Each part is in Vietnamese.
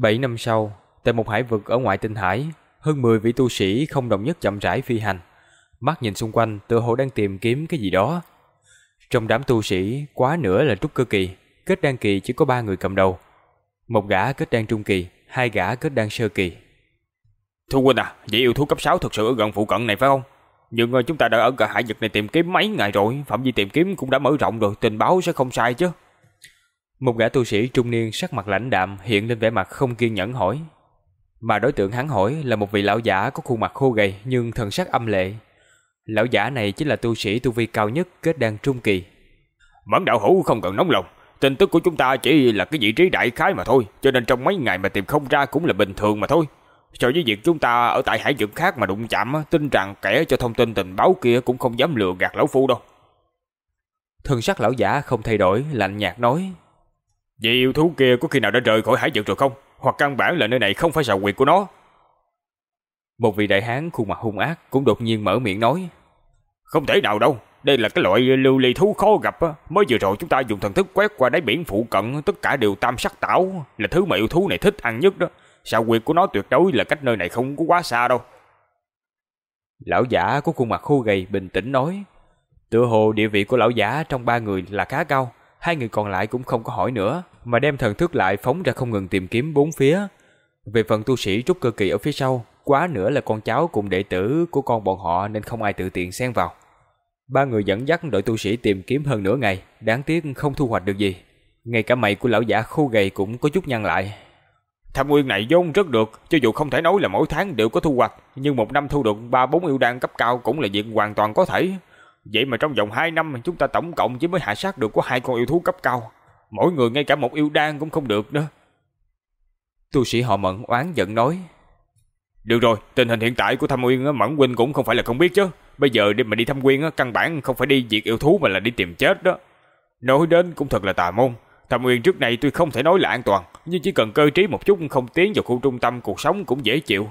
7 năm sau, tại một hải vực ở ngoại tinh hải, hơn 10 vị tu sĩ không đồng nhất chậm rãi phi hành. Mắt nhìn xung quanh, tựa hồ đang tìm kiếm cái gì đó. Trong đám tu sĩ, quá nửa là trúc cơ kỳ, kết đan kỳ chỉ có ba người cầm đầu. Một gã kết đan trung kỳ, hai gã kết đan sơ kỳ. Thu huynh à, vậy yêu thú cấp 6 thực sự ở gần phụ cận này phải không? Nhưng chúng ta đã ở cả hải vực này tìm kiếm mấy ngày rồi, phạm vi tìm kiếm cũng đã mở rộng rồi, tình báo sẽ không sai chứ. Một gã tu sĩ trung niên sắc mặt lãnh đạm hiện lên vẻ mặt không kiên nhẫn hỏi. Mà đối tượng hắn hỏi là một vị lão giả có khuôn mặt khô gầy nhưng thần sắc âm lệ. Lão giả này chính là tu sĩ tu vi cao nhất kết đan trung kỳ. Mẫn đạo hữu không cần nóng lòng, tin tức của chúng ta chỉ là cái vị trí đại khái mà thôi, cho nên trong mấy ngày mà tìm không ra cũng là bình thường mà thôi. So với việc chúng ta ở tại hải vực khác mà đụng chạm, tin rằng kẻ cho thông tin tình báo kia cũng không dám lừa gạt lão phu đâu. Thần sắc lão giả không thay đổi, lạnh nhạt nói. Vì yêu thú kia có khi nào đã rời khỏi hải vực rồi không? Hoặc căn bản là nơi này không phải sào quyệt của nó? Một vị đại hán khuôn mặt hung ác cũng đột nhiên mở miệng nói. Không thể nào đâu, đây là cái loại lưu ly thú khó gặp Mới vừa rồi chúng ta dùng thần thức quét qua đáy biển phụ cận Tất cả đều tam sắc tảo. Là thứ mà yêu thú này thích ăn nhất đó. Sao quyệt của nó tuyệt đối là cách nơi này không có quá xa đâu. Lão giả có khuôn mặt khô gầy bình tĩnh nói. Tựa hồ địa vị của lão giả trong ba người là khá cao Hai người còn lại cũng không có hỏi nữa Mà đem thần thức lại phóng ra không ngừng tìm kiếm bốn phía. Về phần tu sĩ trúc cơ kỳ ở phía sau Quá nữa là con cháu cùng đệ tử của con bọn họ Nên không ai tự tiện xen vào. Ba người dẫn dắt đội tu sĩ tìm kiếm hơn nửa ngày Đáng tiếc không thu hoạch được gì. Ngay cả mày của lão giả khô gầy cũng có chút nhăn lại. Tham nguyên này vốn rất được, cho dù không thể nói là mỗi tháng đều có thu hoạch, nhưng một năm thu được ba bốn yêu đan cấp cao cũng là việc hoàn toàn có thể. Vậy mà trong vòng 2 năm chúng ta tổng cộng chỉ mới hạ sát được có hai con yêu thú cấp cao. Mỗi người ngay cả một yêu đan cũng không được nữa. Tu sĩ họ Mẫn oán giận nói. Được rồi, tình hình hiện tại của Thâm Uyên Mẫn huynh cũng không phải là không biết chứ. Bây giờ đi mà đi Thâm Uyên căn bản không phải đi diệt yêu thú mà là đi tìm chết đó. Nói đến cũng thật là tà môn. Thâm Uyên trước này tuy không thể nói là an toàn, nhưng chỉ cần cơ trí một chút không tiến vào khu trung tâm cuộc sống cũng dễ chịu.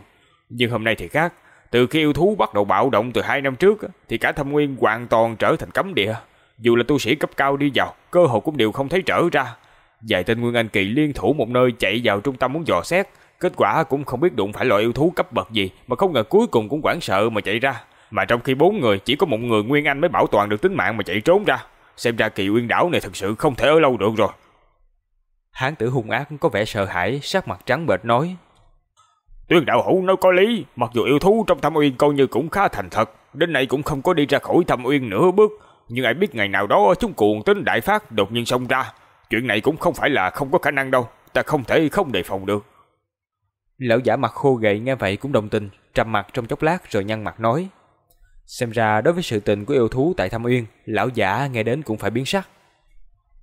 Nhưng hôm nay thì khác, từ khi yêu thú bắt đầu bạo động từ hai năm trước thì cả Thâm Nguyên hoàn toàn trở thành cấm địa. Dù là tu sĩ cấp cao đi vào, cơ hội cũng đều không thấy trở ra. Vài tên Nguyên Anh Kỳ liên thủ một nơi chạy vào trung tâm muốn dò xét, kết quả cũng không biết đụng phải loại yêu thú cấp bậc gì mà không ngờ cuối cùng cũng hoảng sợ mà chạy ra. Mà trong khi bốn người chỉ có một người Nguyên Anh mới bảo toàn được tính mạng mà chạy trốn ra. Xem ra kỳ uyên đảo này thật sự không thể ở lâu được rồi. Hán tử hung ác có vẻ sợ hãi, sắc mặt trắng bệch nói. Tuyên đạo hữu nói có lý, mặc dù yêu thú trong thâm uyên coi như cũng khá thành thật, đến nay cũng không có đi ra khỏi thâm uyên nửa bước, nhưng ai biết ngày nào đó chúng cuồng tính đại phát đột nhiên xông ra. Chuyện này cũng không phải là không có khả năng đâu, ta không thể không đề phòng được. Lão giả mặt khô gầy nghe vậy cũng đồng tình, trầm mặt trong chốc lát rồi nhăn mặt nói. Xem ra đối với sự tình của yêu thú tại Thâm Uyên, lão giả nghe đến cũng phải biến sắc.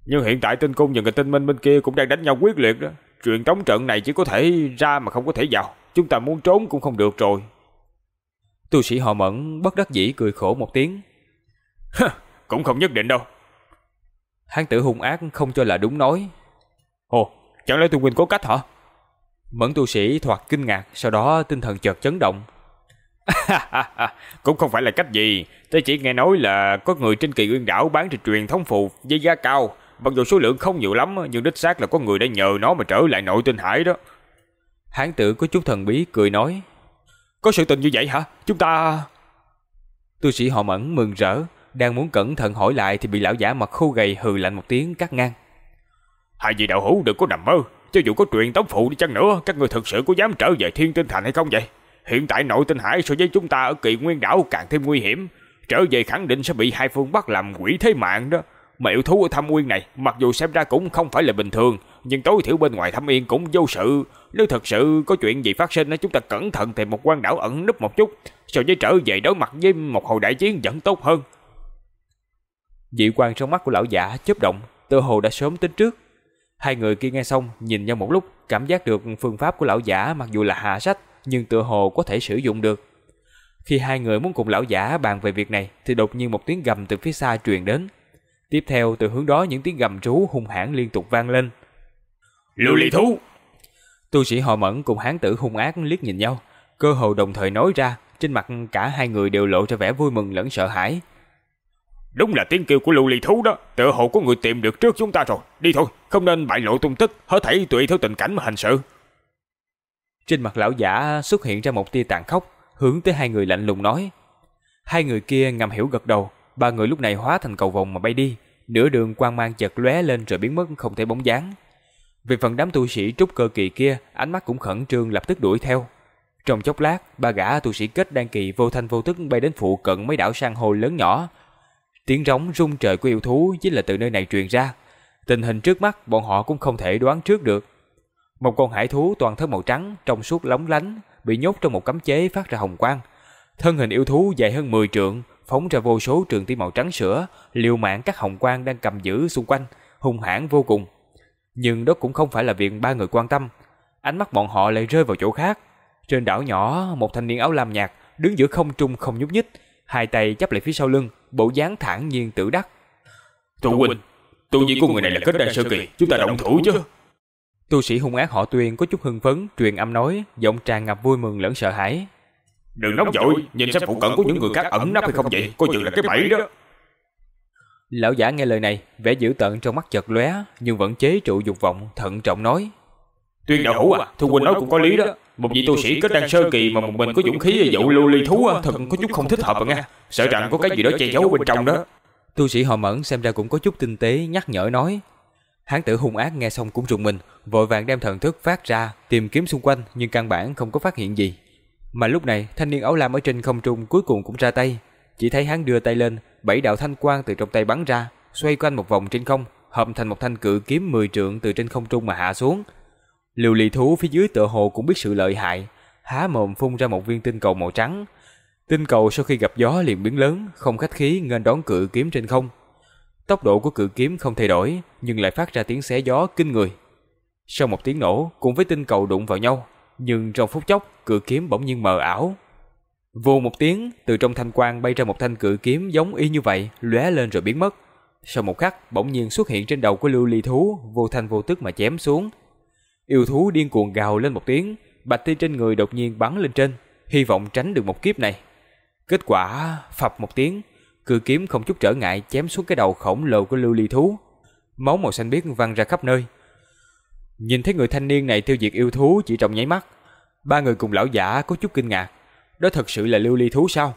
Nhưng hiện tại tinh cung và người tinh minh bên kia cũng đang đánh nhau quyết liệt đó. Truyền tống trận này chỉ có thể ra mà không có thể vào. Chúng ta muốn trốn cũng không được rồi. Tu sĩ họ mẫn bất đắc dĩ cười khổ một tiếng. cũng không nhất định đâu. Hán tử hung ác không cho là đúng nói. Ồ, chẳng lẽ tu huynh có cách hả? Mẫn tu sĩ thoạt kinh ngạc, sau đó tinh thần chợt chấn động. cũng không phải là cách gì, tôi chỉ nghe nói là có người trên kỳ uyên đảo bán trên truyền thống phù với giá cao, Mặc dù số lượng không nhiều lắm nhưng đích xác là có người đã nhờ nó mà trở lại nội tinh hải đó. Hán tử có chút thần bí cười nói. Có sự tình như vậy hả? Chúng ta... Tu sĩ họ mẫn mừng rỡ, đang muốn cẩn thận hỏi lại thì bị lão giả mặt khô gầy hừ lạnh một tiếng cắt ngang. Hai vị đạo hữu đừng có nằm mơ, cho dù có truyền tống phụ đi chăng nữa, các người thực sự có dám trở về thiên tinh thành hay không vậy? Hiện tại nội tinh hải so với chúng ta ở kỳ nguyên đảo càng thêm nguy hiểm, trở về khẳng định sẽ bị hai phương bắt làm quỷ thế mạng đó. Mà yêu thú ở thâm uyên này mặc dù xem ra cũng không phải là bình thường, nhưng tối thiểu bên ngoài thâm yên cũng vô sự. Nếu thật sự có chuyện gì phát sinh, chúng ta cẩn thận tìm một quan đảo ẩn núp một chút, so với trở về đối mặt với một hồi đại chiến vẫn tốt hơn. Dị quan trong mắt của lão giả chớp động, tựa hồ đã sớm tính trước. Hai người kia nghe xong, nhìn nhau một lúc, cảm giác được phương pháp của lão giả mặc dù là hạ sách, nhưng tựa hồ có thể sử dụng được. Khi hai người muốn cùng lão giả bàn về việc này, thì đột nhiên một tiếng gầm từ phía xa truyền đến. Tiếp theo từ hướng đó những tiếng gầm rú hung hãn liên tục vang lên. Lưu ly thú! Tu sĩ họ mẫn cùng hán tử hung ác liếc nhìn nhau, cơ hồ đồng thời nói ra, trên mặt cả hai người đều lộ ra vẻ vui mừng lẫn sợ hãi. Đúng là tiếng kêu của lưu ly thú đó, tự hồ có người tìm được trước chúng ta rồi. Đi thôi, không nên bại lộ tung tích, hết thảy tùy theo tình cảnh mà hành sự. Trên mặt lão giả xuất hiện ra một tia tàn khốc, hướng tới hai người lạnh lùng nói. Hai người kia ngầm hiểu gật đầu, ba người lúc này hóa thành cầu vồng mà bay đi, nửa đường quang mang chợt lóe lên rồi biến mất không thể bóng dáng. Về phần đám tu sĩ trúc cơ kỳ kia, ánh mắt cũng khẩn trương lập tức đuổi theo. Trong chốc lát, ba gã tu sĩ kết đan kỳ vô thanh vô tức bay đến phụ cận mấy đảo san hô lớn nhỏ. Tiếng rống rung trời của yêu thú chính là từ nơi này truyền ra. Tình hình trước mắt bọn họ cũng không thể đoán trước được. Một con hải thú toàn thân màu trắng, trong suốt lóng lánh, bị nhốt trong một cấm chế phát ra hồng quang. Thân hình yêu thú dài hơn 10 trượng, phóng ra vô số trường tia màu trắng sữa, liều mạng các hồng quang đang cầm giữ xung quanh, hung hãn vô cùng. Nhưng đó cũng không phải là việc ba người quan tâm. Ánh mắt bọn họ lại rơi vào chỗ khác. Trên đảo nhỏ, một thanh niên áo lam nhạt đứng giữa không trung không nhúc nhích, hai tay chắp lại phía sau lưng, bộ dáng thản nhiên tự đắc. Tu huynh, tu vi của người này là kết đan sơ kỳ, chúng ta động thủ chứ? Tu sĩ hung ác họ Tuyên có chút hưng phấn, truyền âm nói, giọng tràn ngập vui mừng lẫn sợ hãi. Đừng nóng vội, nhìn xem phụ cận của những người khác ẩn nấp hay không vậy, coi chừng là cái bẫy đó. Lão giả nghe lời này, vẻ dữ tợn trong mắt chợt lóe, nhưng vẫn chế trụ dục vọng, thận trọng nói: "Tuyên đạo hữu à, thu huynh nói cũng có lý đó. Một vị tu sĩ kết đan sơ kỳ mà một mình có dũng khí dụ lưu ly thú thật có chút không thích hợp à nghe, sợ rằng có cái gì đó che giấu bên trong đó." Tu sĩ họ Mẫn xem ra cũng có chút tinh tế, nhắc nhở nói: Hán tử hung ác nghe xong cũng rùng mình, vội vàng đem thần thức phát ra, tìm kiếm xung quanh nhưng căn bản không có phát hiện gì. Mà lúc này, thanh niên áo lam ở trên không trung cuối cùng cũng ra tay, chỉ thấy hắn đưa tay lên, bảy đạo thanh quang từ trong tay bắn ra, xoay quanh một vòng trên không, hợp thành một thanh cự kiếm 10 trượng từ trên không trung mà hạ xuống. Lưu ly thú phía dưới tựa hồ cũng biết sự lợi hại, há mồm phun ra một viên tinh cầu màu trắng. Tinh cầu sau khi gặp gió liền biến lớn, không khách khí nghênh đón cự kiếm trên không. Tốc độ của cự kiếm không thay đổi, nhưng lại phát ra tiếng xé gió kinh người. Sau một tiếng nổ, cùng với tinh cầu đụng vào nhau, nhưng trong phút chốc, cự kiếm bỗng nhiên mờ ảo. Vù một tiếng, từ trong thanh quang bay ra một thanh cự kiếm giống y như vậy, lóe lên rồi biến mất. Sau một khắc, bỗng nhiên xuất hiện trên đầu của lưu ly thú, vô thanh vô tức mà chém xuống. Yêu thú điên cuồng gào lên một tiếng, bạch ti trên người đột nhiên bắn lên trên, hy vọng tránh được một kiếp này. Kết quả, phập một tiếng, cự kiếm không chút trở ngại chém xuống cái đầu khổng lồ của lưu ly thú. Máu màu xanh biếc văng ra khắp nơi. Nhìn thấy người thanh niên này tiêu diệt yêu thú chỉ trong nháy mắt, ba người cùng lão giả có chút kinh ngạc. Đó thật sự là lưu ly thú sao?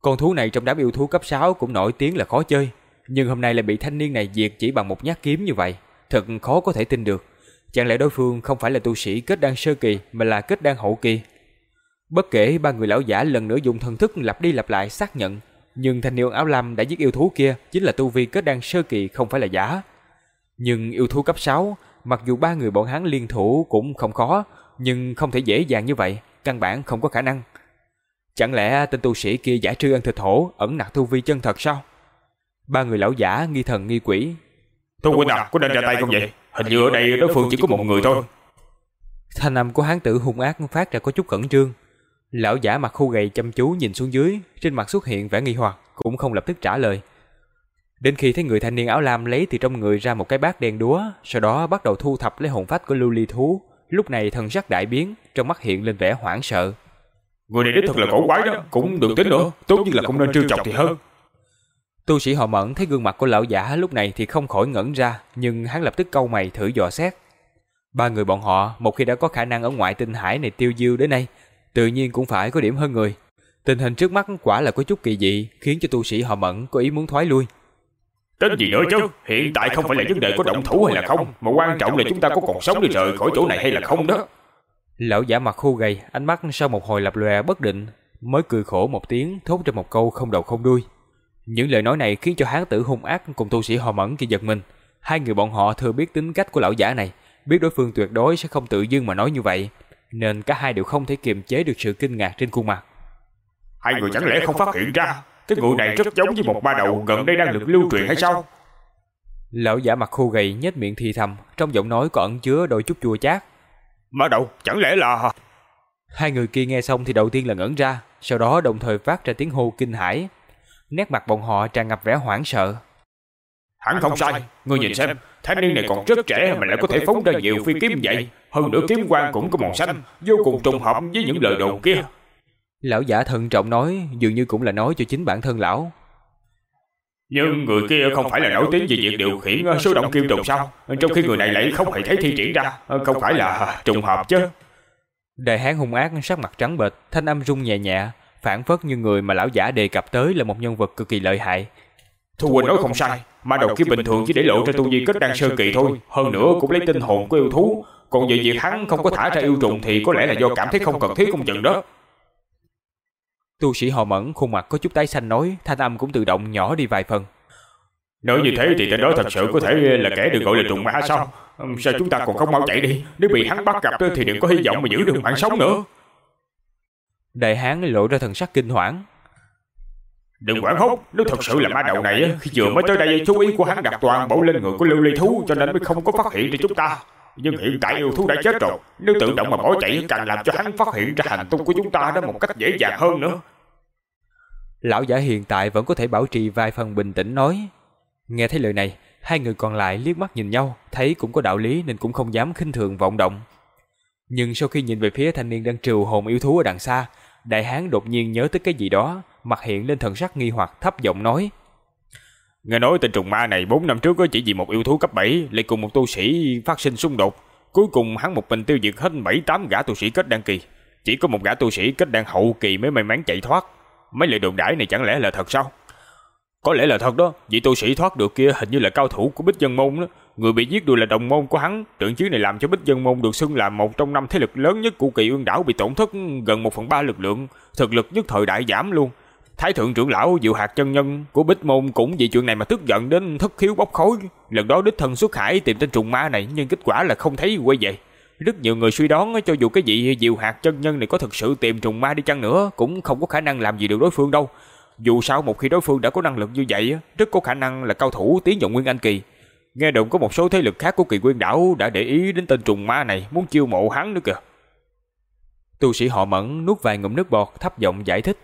Con thú này trong đám yêu thú cấp 6 cũng nổi tiếng là khó chơi, nhưng hôm nay lại bị thanh niên này diệt chỉ bằng một nhát kiếm như vậy, thật khó có thể tin được. Chẳng lẽ đối phương không phải là tu sĩ kết đan sơ kỳ mà là kết đan hậu kỳ? Bất kể ba người lão giả lần nữa dùng thần thức lặp đi lặp lại xác nhận, nhưng thanh niên áo lam đã giết yêu thú kia chính là tu vi kết đan sơ kỳ không phải là giả. Nhưng yêu thú cấp 6, mặc dù ba người bọn hắn liên thủ cũng không khó, nhưng không thể dễ dàng như vậy, căn bản không có khả năng. Chẳng lẽ tên tu sĩ kia giả trư ăn thịt hổ, ẩn nặc tu vi chân thật sao? Ba người lão giả nghi thần nghi quỷ. Tu huynh à, có nên ra tay không vậy? Hình như ở đây đối phương chỉ có một người thôi. Thanh âm của hán tử hung ác phát ra có chút cẩn trương. Lão giả mặt khu gầy chăm chú nhìn xuống dưới, trên mặt xuất hiện vẻ nghi hoặc, cũng không lập tức trả lời. Đến khi thấy người thanh niên áo lam lấy từ trong người ra một cái bát đen đúa, sau đó bắt đầu thu thập lấy hồn phách của lưu ly thú, lúc này thần sắc đại biến, trong mắt hiện lên vẻ hoảng sợ. Người này đích thật là cổ quái đó, cũng được tính nữa, tốt nhất là không nên trêu chọc thì hơn. Tu sĩ họ mẫn thấy gương mặt của lão giả lúc này thì không khỏi ngẩn ra, nhưng hắn lập tức câu mày thử dò xét. Ba người bọn họ, một khi đã có khả năng ở ngoại tinh hải này tiêu diêu đến nay, tự nhiên cũng phải có điểm hơn người. Tình hình trước mắt quả là có chút kỳ dị, khiến cho tu sĩ họ mẫn có ý muốn thoái lui. Tính gì nữa chứ, hiện tại không phải là vấn đề có động thủ hay là không, mà quan trọng là chúng ta có còn sống để rời khỏi chỗ này hay là không đó. Lão giả mặt khô gầy, ánh mắt sau một hồi lập lòe bất định, mới cười khổ một tiếng, thốt ra một câu không đầu không đuôi. Những lời nói này khiến cho hán tử hung ác cùng tu sĩ họ mẫn kia giật mình. Hai người bọn họ thừa biết tính cách của lão giả này, biết đối phương tuyệt đối sẽ không tự dưng mà nói như vậy, nên cả hai đều không thể kiềm chế được sự kinh ngạc trên khuôn mặt. Hai người chẳng lẽ không phát hiện ra cái người này rất giống với một ba đầu gần đây đang được lưu truyền hay sao? Lão giả mặt khô gầy nhếch miệng thì thầm, trong giọng nói có ẩn chứa đôi chút chua chát. Ba đầu, chẳng lẽ là... Hai người kia nghe xong thì đầu tiên là ngẩn ra, sau đó đồng thời phát ra tiếng hô kinh hãi. Nét mặt bọn họ tràn ngập vẻ hoảng sợ. Hắn không sai, ngươi nhìn xem, thanh niên này còn rất trẻ mà lại có thể phóng ra nhiều phi kiếm vậy. Hơn nữa kiếm quang cũng có màu xanh, vô cùng trùng hợp với những lời đồn kia. Lão giả thận trọng nói, dường như cũng là nói cho chính bản thân lão. Nhưng người kia không phải là nổi tiếng về việc điều khiển số động kim trùng sao? Trong khi người này lại không hề thấy thi triển ra, không phải là trùng hợp chứ. Đại hán hung ác sắc mặt trắng bệch, thanh âm rung nhẹ nhẹ, phản phất như người mà lão giả đề cập tới là một nhân vật cực kỳ lợi hại. Thu huynh nói không sai, ma đầu kia bình thường chỉ để lộ ra tu vi kết đan sơ kỳ thôi, hơn nữa cũng lấy tinh hồn của yêu thú, còn về việc hắn không có thả ra yêu trùng thì có lẽ là do cảm thấy không cần thiết không chừng đó. Tu sĩ họ mẫn khuôn mặt có chút tái xanh nói, thanh âm cũng tự động nhỏ đi vài phần. Nói như thế thì tên đó thật sự có thể là kẻ được gọi là trùng ma sao? Sao chúng ta còn không mau chạy đi? Nếu bị hắn bắt gặp thì đừng có hy vọng mà giữ được mạng sống nữa. Đại hán lộ ra thần sắc kinh hoảng. Đừng quản hốt, nếu thật sự là ma đầu này khi vừa mới tới đây chú ý của hắn đặt toàn bộ lên người của lưu ly thú cho nên mới không có phát hiện cho chúng ta. Nhưng hiện tại yêu thú đã chết rồi, nếu tự động mà bỏ chạy càng làm cho hắn phát hiện ra hành tung của chúng ta đó một cách dễ dàng hơn nữa. Lão giả hiện tại vẫn có thể bảo trì vài phần bình tĩnh nói. Nghe thấy lời này, hai người còn lại liếc mắt nhìn nhau, thấy cũng có đạo lý nên cũng không dám khinh thường vọng động. Nhưng sau khi nhìn về phía thanh niên đang trừ hồn yêu thú ở đằng xa, đại hán đột nhiên nhớ tới cái gì đó, mặt hiện lên thần sắc nghi hoặc thấp giọng nói. Nghe nói tên trùng ma này 4 năm trước có chỉ vì một yêu thú cấp 7 lại cùng một tu sĩ phát sinh xung đột. Cuối cùng hắn một mình tiêu diệt hết 7-8 gã tu sĩ kết đăng kỳ. Chỉ có một gã tu sĩ kết đăng hậu kỳ mới may mắn chạy thoát. Mấy lời đồn đãi này chẳng lẽ là thật sao? Có lẽ là thật đó, vị tu sĩ thoát được kia hình như là cao thủ của Bích Dân Môn đó. Người bị giết đều là đồng môn của hắn. Trận chiến này làm cho Bích Dân Môn được xưng là một trong năm thế lực lớn nhất của kỳ ương đảo bị tổn thất gần một phần ba lực lượng, thực lực nhất thời đại giảm luôn. Thái thượng trưởng lão Diệu Hạt chân nhân của Bích Môn cũng vì chuyện này mà tức giận đến thất khiếu bốc khói. Lần đó đích thân xuất hải tìm tên trùng ma này nhưng kết quả là không thấy quay về. Rất nhiều người suy đoán cho dù cái vị Diệu Hạt chân nhân này có thực sự tìm trùng ma đi chăng nữa cũng không có khả năng làm gì được đối phương đâu. Dù sao một khi đối phương đã có năng lực như vậy, rất có khả năng là cao thủ tiến dụng Nguyên Anh Kỳ. Nghe đồn có một số thế lực khác của kỳ nguyên đảo đã để ý đến tên trùng ma này, muốn chiêu mộ hắn nữa kìa. Tu sĩ họ mẫn nuốt vài ngụm nước bọt thấp giọng giải thích.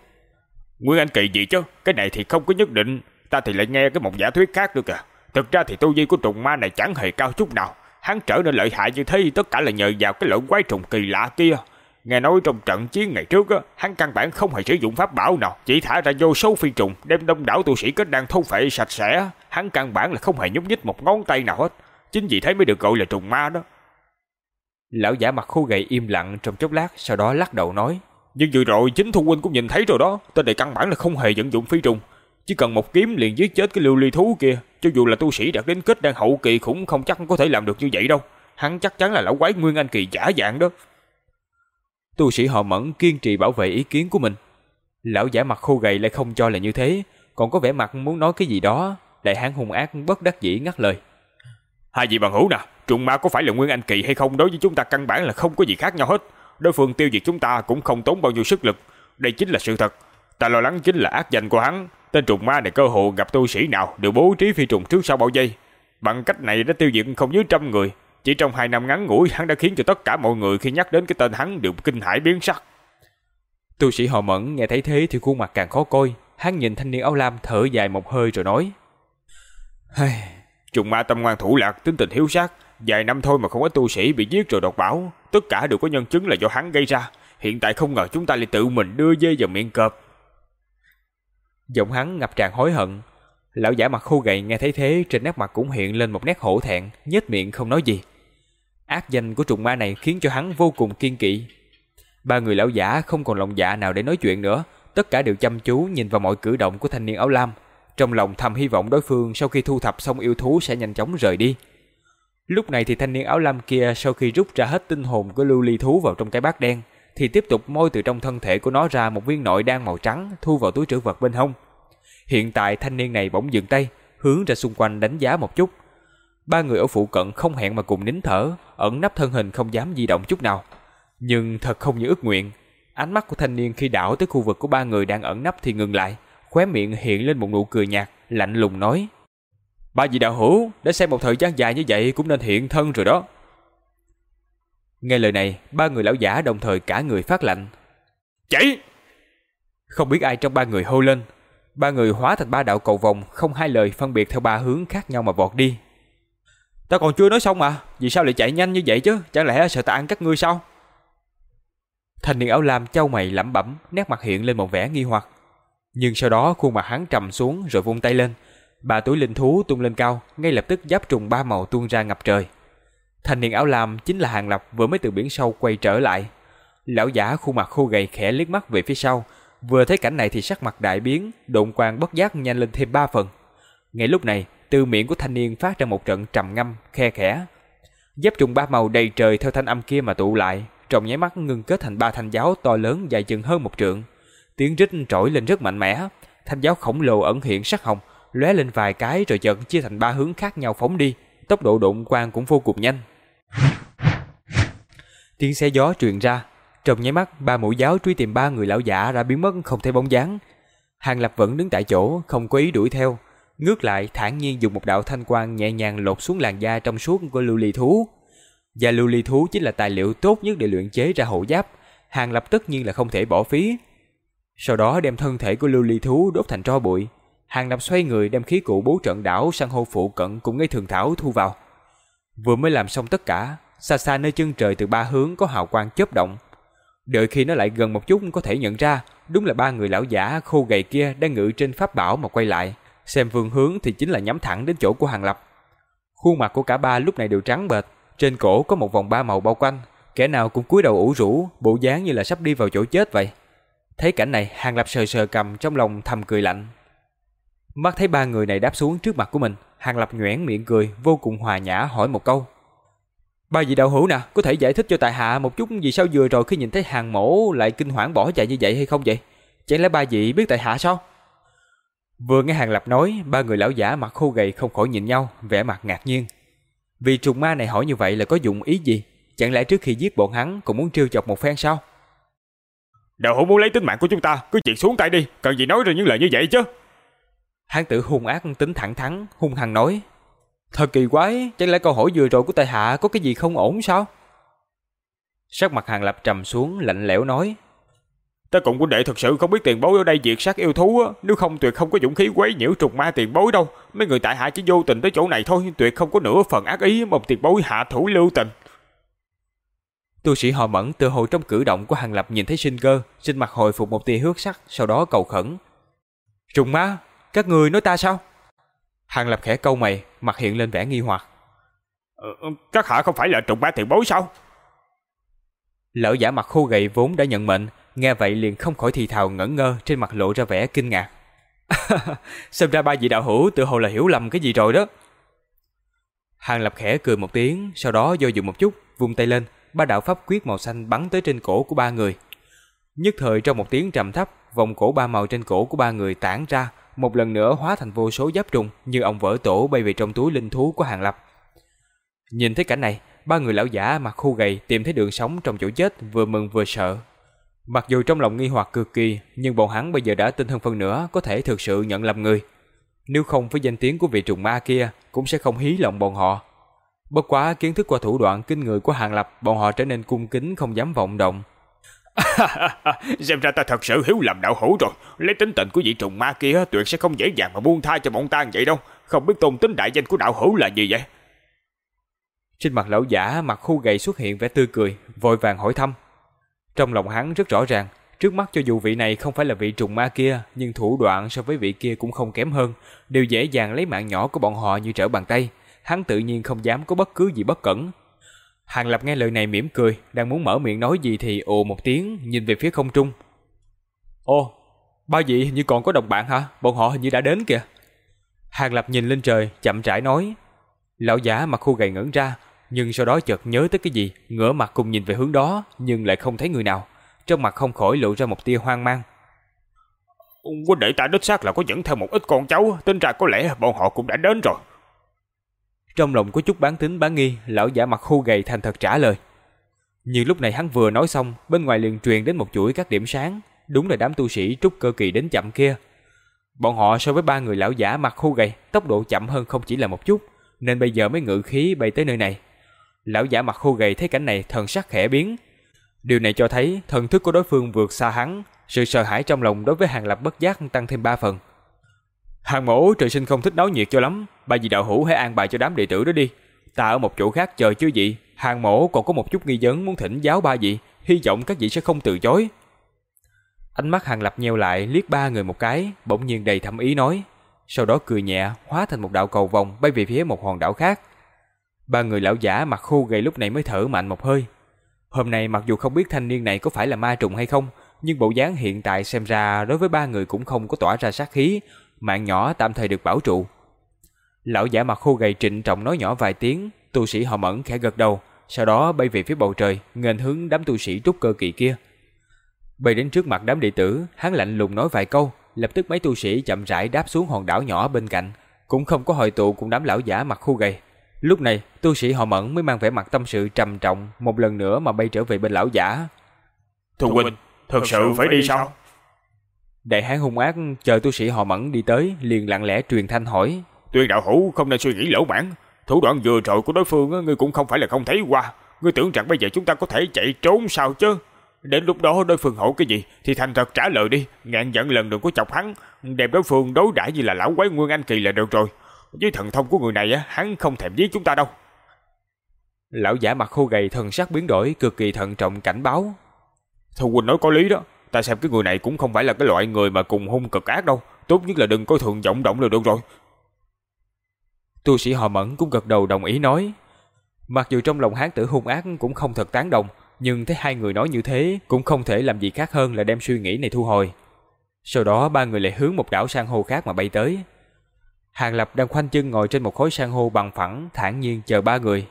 Nguyên Anh Kỳ gì chứ, cái này thì không có nhất định, ta thì lại nghe cái một giả thuyết khác nữa kìa. Thực ra thì tu vi của trùng ma này chẳng hề cao chút nào, hắn trở nên lợi hại như thế tất cả là nhờ vào cái loại quái trùng kỳ lạ kia. Nghe nói trong trận chiến ngày trước á, hắn căn bản không hề sử dụng pháp bảo nào, chỉ thả ra vô số phi trùng, đem đông đảo tu sĩ kết đang thôn phệ sạch sẽ, hắn căn bản là không hề nhúc nhích một ngón tay nào hết. Chính vì thế mới được gọi là trùng ma đó. Lão giả mặt khô gầy im lặng trong chốc lát, sau đó lắc đầu nói: "Nhưng vừa rồi chính thu huynh cũng nhìn thấy rồi đó, tên này căn bản là không hề vận dụng phi trùng, chỉ cần một kiếm liền giết chết cái lưu ly thú kia, cho dù là tu sĩ đạt đến kết đang hậu kỳ cũng không chắc có thể làm được như vậy đâu. Hắn chắc chắn là lão quái nguyên anh kỳ giả dạng đó." Tu sĩ họ Mẫn kiên trì bảo vệ ý kiến của mình. Lão giả mặt khô gầy lại không cho là như thế, còn có vẻ mặt muốn nói cái gì đó, đại hán hung ác bất đắc dĩ ngắt lời. Hai vị bằng hữu nè, trùng ma có phải là nguyên anh kỳ hay không đối với chúng ta căn bản là không có gì khác nhau hết. Đối phương tiêu diệt chúng ta cũng không tốn bao nhiêu sức lực, đây chính là sự thật. Ta lo lắng chính là ác danh của hắn, tên trùng ma này cơ hồ gặp tu sĩ nào đều bố trí phi trùng trước sau bao giây. Bằng cách này đã tiêu diệt không dưới trăm người, chỉ trong hai năm ngắn ngủi hắn đã khiến cho tất cả mọi người khi nhắc đến cái tên hắn đều kinh hãi biến sắc. Tu sĩ họ Mẫn nghe thấy thế thì khuôn mặt càng khó coi, hắn nhìn thanh niên áo lam thở dài một hơi rồi nói: Trùng ma tâm ngoan thủ lạc, tính tình hiếu sát, vài năm thôi mà không có tu sĩ bị giết rồi đột bảo, tất cả đều có nhân chứng là do hắn gây ra, hiện tại không ngờ chúng ta lại tự mình đưa dê vào miệng cọp. Giọng hắn ngập tràn hối hận, lão giả mặt khô gầy nghe thấy thế trên nét mặt cũng hiện lên một nét hổ thẹn, nhếch miệng không nói gì. Ác danh của trùng ma này khiến cho hắn vô cùng kiên kỵ. Ba người lão giả không còn lòng dạ nào để nói chuyện nữa, tất cả đều chăm chú nhìn vào mọi cử động của thanh niên áo lam, trong lòng thầm hy vọng đối phương sau khi thu thập xong yêu thú sẽ nhanh chóng rời đi. Lúc này thì thanh niên áo lam kia sau khi rút ra hết tinh hồn của lưu ly thú vào trong cái bát đen, thì tiếp tục moi từ trong thân thể của nó ra một viên nội đan màu trắng thu vào túi trữ vật bên hông. Hiện tại thanh niên này bỗng dừng tay, hướng ra xung quanh đánh giá một chút, Ba người ở phụ cận không hẹn mà cùng nín thở, ẩn nấp thân hình không dám di động chút nào. Nhưng thật không như ước nguyện, ánh mắt của thanh niên khi đảo tới khu vực của ba người đang ẩn nấp thì ngừng lại, khóe miệng hiện lên một nụ cười nhạt, lạnh lùng nói: "Ba vị đạo hữu, đã xem một thời gian dài như vậy cũng nên hiện thân rồi đó." Nghe lời này, ba người lão giả đồng thời cả người phát lạnh. "Chạy!" Không biết ai trong ba người hô lên, ba người hóa thành ba đạo cầu vòng, không hai lời phân biệt theo ba hướng khác nhau mà vọt đi, Ta còn chưa nói xong mà, vì sao lại chạy nhanh như vậy chứ, chẳng lẽ sợ ta ăn các ngươi sao? Thanh niên áo lam châu mày lẩm bẩm, nét mặt hiện lên một vẻ nghi hoặc. Nhưng sau đó khuôn mặt hắn trầm xuống rồi vung tay lên, ba túi linh thú tung lên cao, ngay lập tức giáp trùng ba màu tuôn ra ngập trời. Thanh niên áo lam chính là Hàng Lập vừa mới từ biển sâu quay trở lại. Lão giả khuôn mặt khô gầy khẽ liếc mắt về phía sau, vừa thấy cảnh này thì sắc mặt đại biến, độn quang bất giác nhanh lên thêm ba phần. Ngay lúc này, từ miệng của thanh niên phát ra một trận trầm ngâm, khe khẽ. Giáp trùng ba màu đầy trời theo thanh âm kia mà tụ lại, trong nháy mắt ngưng kết thành ba thanh giáo to lớn dài chừng hơn một trượng. Tiếng rít trỗi lên rất mạnh mẽ, thanh giáo khổng lồ ẩn hiện sắc hồng, lóe lên vài cái rồi chợt chia thành ba hướng khác nhau phóng đi, tốc độ độn quang cũng vô cùng nhanh. Tiếng xe gió truyền ra, trong nháy mắt ba mũi giáo truy tìm ba người lão giả đã biến mất không thấy bóng dáng. Hàng Lập vẫn đứng tại chỗ, không có ý đuổi theo, ngước lại thản nhiên dùng một đạo thanh quang nhẹ nhàng lột xuống làn da trong suốt của lưu ly thú. Và lưu ly thú chính là tài liệu tốt nhất để luyện chế ra hộ giáp, Hàng Lập tất nhiên là không thể bỏ phí. Sau đó đem thân thể của lưu ly thú đốt thành tro bụi, Hàng Lập xoay người đem khí cụ bố trận đảo sang hô phụ cận cùng ngay thường thảo thu vào. Vừa mới làm xong tất cả, xa xa nơi chân trời từ ba hướng có hào quang chớp động. Đợi khi nó lại gần một chút có thể nhận ra, đúng là ba người lão giả khô gầy kia đang ngự trên pháp bảo mà quay lại, xem phương hướng thì chính là nhắm thẳng đến chỗ của Hàng Lập. Khuôn mặt của cả ba lúc này đều trắng bệch, trên cổ có một vòng ba màu bao quanh, kẻ nào cũng cúi đầu ủ rũ, bộ dáng như là sắp đi vào chỗ chết vậy. Thấy cảnh này, Hàng Lập sờ sờ cầm trong lòng thầm cười lạnh. Mắt thấy ba người này đáp xuống trước mặt của mình, Hàng Lập nhoẻn miệng cười, vô cùng hòa nhã hỏi một câu. Ba vị đạo hữu nè, có thể giải thích cho tại hạ một chút vì sao vừa rồi khi nhìn thấy hàng mổ lại kinh hoảng bỏ chạy như vậy hay không vậy? Chẳng lẽ ba vị biết tại hạ sao? Vừa nghe Hàng Lập nói, ba người lão giả mặt khô gầy không khỏi nhìn nhau, vẻ mặt ngạc nhiên. Vì trùng ma này hỏi như vậy là có dụng ý gì? Chẳng lẽ trước khi giết bọn hắn cũng muốn trêu chọc một phen sao? Đạo hữu muốn lấy tính mạng của chúng ta, cứ chuyện xuống tay đi, cần gì nói ra những lời như vậy chứ? Hán tử hung ác tính thẳng thắn, hung hăng nói. Thật kỳ quái, chẳng lẽ câu hỏi vừa rồi của tài hạ có cái gì không ổn sao? Sắc mặt hàng lập trầm xuống, lạnh lẽo nói. Ta cùng quân đệ thật sự không biết tiền bối ở đây diệt sát yêu thú á, nếu không tuyệt không có dũng khí quấy nhiễu trùng ma tiền bối đâu. Mấy người tại hạ chỉ vô tình tới chỗ này thôi, tuyệt không có nửa phần ác ý một tiền bối hạ thủ lưu tình. Tu sĩ họ mẫn từ hồi trong cử động của hàng lập nhìn thấy sinh cơ, trên mặt hồi phục một tia hước sắc, sau đó cầu khẩn. Trùng ma, các người nói ta sao? Hàng lập khẽ câu mày, mặt hiện lên vẻ nghi hoặc. Ờ, ờ, các hạ không phải là trùng ma tiền bối sao? Lỡ giả mặt khô gầy vốn đã nhận mệnh, nghe vậy liền không khỏi thì thào ngẩn ngơ trên mặt lộ ra vẻ kinh ngạc. Xem ra ba vị đạo hữu tự hồ là hiểu lầm cái gì rồi đó. Hàng lập khẽ cười một tiếng, sau đó do dự một chút, vung tay lên, ba đạo pháp quyết màu xanh bắn tới trên cổ của ba người. Nhất thời trong một tiếng trầm thấp, vòng cổ ba màu trên cổ của ba người tản ra, một lần nữa hóa thành vô số giáp trùng như ông vỡ tổ bay về trong túi linh thú của Hàng Lập. Nhìn thấy cảnh này, ba người lão giả mặt khô gầy tìm thấy đường sống trong chỗ chết vừa mừng vừa sợ. Mặc dù trong lòng nghi hoặc cực kỳ, nhưng bọn hắn bây giờ đã tin hơn phần nữa có thể thực sự nhận lầm người. Nếu không với danh tiếng của vị trùng ma kia, cũng sẽ không hí lòng bọn họ. Bất quá kiến thức qua thủ đoạn kinh người của Hàng Lập, bọn họ trở nên cung kính không dám vọng động. Xem ra ta thật sự hiểu lầm đạo hữu rồi. Lấy tính tình của vị trùng ma kia, Tuyệt sẽ không dễ dàng mà buông tha cho bọn ta vậy đâu. Không biết tôn tính đại danh của đạo hữu là gì vậy? Trên mặt lão giả, mặt khu gầy xuất hiện vẻ tươi cười, Vội vàng hỏi thăm. Trong lòng hắn rất rõ ràng, Trước mắt cho dù vị này không phải là vị trùng ma kia, Nhưng thủ đoạn so với vị kia cũng không kém hơn. Đều dễ dàng lấy mạng nhỏ của bọn họ như trở bàn tay. Hắn tự nhiên không dám có bất cứ gì bất cẩn. Hàng Lập nghe lời này mỉm cười, đang muốn mở miệng nói gì thì ồ một tiếng, nhìn về phía không trung. Ô, ba vị hình như còn có đồng bạn hả? Bọn họ hình như đã đến kìa. Hàng Lập nhìn lên trời, chậm rãi nói. Lão giả mặt khu gầy ngẩn ra, nhưng sau đó chợt nhớ tới cái gì, ngửa mặt cùng nhìn về hướng đó, nhưng lại không thấy người nào. Trong mặt không khỏi lộ ra một tia hoang mang. Quân đệ ta đích xác là có dẫn theo một ít con cháu, tính ra có lẽ bọn họ cũng đã đến rồi. Trong lòng có chút bán tính bán nghi, lão giả mặt khô gầy thành thật trả lời. Nhưng lúc này hắn vừa nói xong, bên ngoài liền truyền đến một chuỗi các điểm sáng, đúng là đám tu sĩ trúc cơ kỳ đến chậm kia. Bọn họ so với ba người lão giả mặt khô gầy, tốc độ chậm hơn không chỉ là một chút, nên bây giờ mới ngự khí bay tới nơi này. Lão giả mặt khô gầy thấy cảnh này thần sắc khẽ biến. Điều này cho thấy thần thức của đối phương vượt xa hắn, sự sợ hãi trong lòng đối với hàng lập bất giác tăng thêm ba phần. Hàng mổ trời sinh không thích náo nhiệt cho lắm, ba vị đạo hữu hãy an bài cho đám đệ tử đó đi. Ta ở một chỗ khác chờ chứ gì, hàng mổ còn có một chút nghi vấn muốn thỉnh giáo ba vị, hy vọng các vị sẽ không từ chối. Ánh mắt hàng lập nheo lại liếc ba người một cái, bỗng nhiên đầy thâm ý nói. Sau đó cười nhẹ, hóa thành một đạo cầu vòng bay về phía một hòn đảo khác. Ba người lão giả mặt khô gầy lúc này mới thở mạnh một hơi. Hôm nay mặc dù không biết thanh niên này có phải là ma trùng hay không, nhưng bộ dáng hiện tại xem ra đối với ba người cũng không có tỏa ra sát khí, mạng nhỏ tạm thời được bảo trụ. Lão giả mặt khô gầy trịnh trọng nói nhỏ vài tiếng, tu sĩ họ mẫn khẽ gật đầu, sau đó bay về phía bầu trời, nghênh hướng đám tu sĩ trúc cơ kỳ kia. Bay đến trước mặt đám đệ tử, hắn lạnh lùng nói vài câu, lập tức mấy tu sĩ chậm rãi đáp xuống hòn đảo nhỏ bên cạnh, cũng không có hội tụ cùng đám lão giả mặt khô gầy. Lúc này, tu sĩ họ Mẫn mới mang vẻ mặt tâm sự trầm trọng, một lần nữa mà bay trở về bên lão giả. Thu huynh, thật sự phải đi sao? Đại hán hung ác chờ tu sĩ họ Mẫn đi tới, liền lặng lẽ truyền thanh hỏi. Tuyên đạo hữu không nên suy nghĩ lỗ mãn, thủ đoạn vừa rồi của đối phương ngươi cũng không phải là không thấy qua, ngươi tưởng rằng bây giờ chúng ta có thể chạy trốn sao chứ? Đến lúc đó đối phương hỏi cái gì thì thành thật trả lời đi, ngạn giận lần đừng có chọc hắn, đem đối phương đối đãi như là lão quái nguyên anh kỳ là được rồi. Với thần thông của người này hắn không thèm giết chúng ta đâu. Lão giả mặt khô gầy thần sắc biến đổi, cực kỳ thận trọng cảnh báo. Thu huynh nói có lý đó, ta xem cái người này cũng không phải là cái loại người mà cùng hung cực ác đâu, tốt nhất là đừng có thường vọng động là được rồi. Tu sĩ họ Mẫn cũng gật đầu đồng ý nói. Mặc dù trong lòng hán tử hung ác cũng không thật tán đồng, nhưng thấy hai người nói như thế cũng không thể làm gì khác hơn là đem suy nghĩ này thu hồi. Sau đó ba người lại hướng một đảo san hô khác mà bay tới. Hàng Lập đang khoanh chân ngồi trên một khối san hô bằng phẳng, thản nhiên chờ ba người.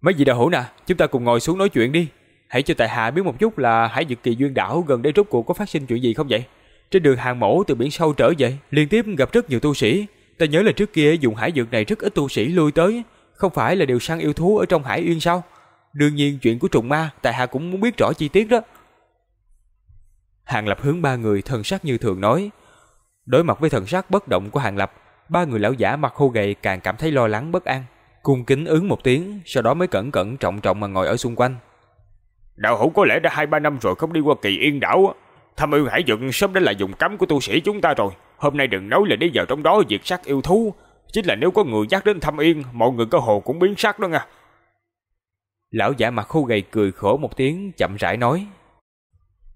Mấy vị đạo hữu nè, chúng ta cùng ngồi xuống nói chuyện đi. Hãy cho tại hạ biết một chút là hải dực kỳ duyên đảo gần đây rốt cuộc có phát sinh chuyện gì không vậy? Trên đường hàng mẫu từ biển sâu trở về, liên tiếp gặp rất nhiều tu sĩ. Ta nhớ là trước kia dùng hải dược này rất ít tu sĩ lui tới, không phải là đều săn yêu thú ở trong hải uyên sao? Đương nhiên chuyện của trùng ma, tại hạ cũng muốn biết rõ chi tiết đó. Hàng Lập hướng ba người thần sắc như thường nói. Đối mặt với thần sắc bất động của Hàng Lập, ba người lão giả mặt khô gầy càng cảm thấy lo lắng bất an. Cung kính ứng một tiếng, sau đó mới cẩn cẩn trọng trọng mà ngồi ở xung quanh. Đạo hữu có lẽ đã hai ba năm rồi không đi qua kỳ yên đảo. Thâm ương hải dực sớm đã là dùng cấm của tu sĩ chúng ta rồi. Hôm nay đừng nói là đi vào trong đó diệt sát yêu thú. Chính là nếu có người dắt đến thâm yên, mọi người cơ hồ cũng biến sắc đó nha. Lão giả mặt khô gầy cười khổ một tiếng chậm rãi nói.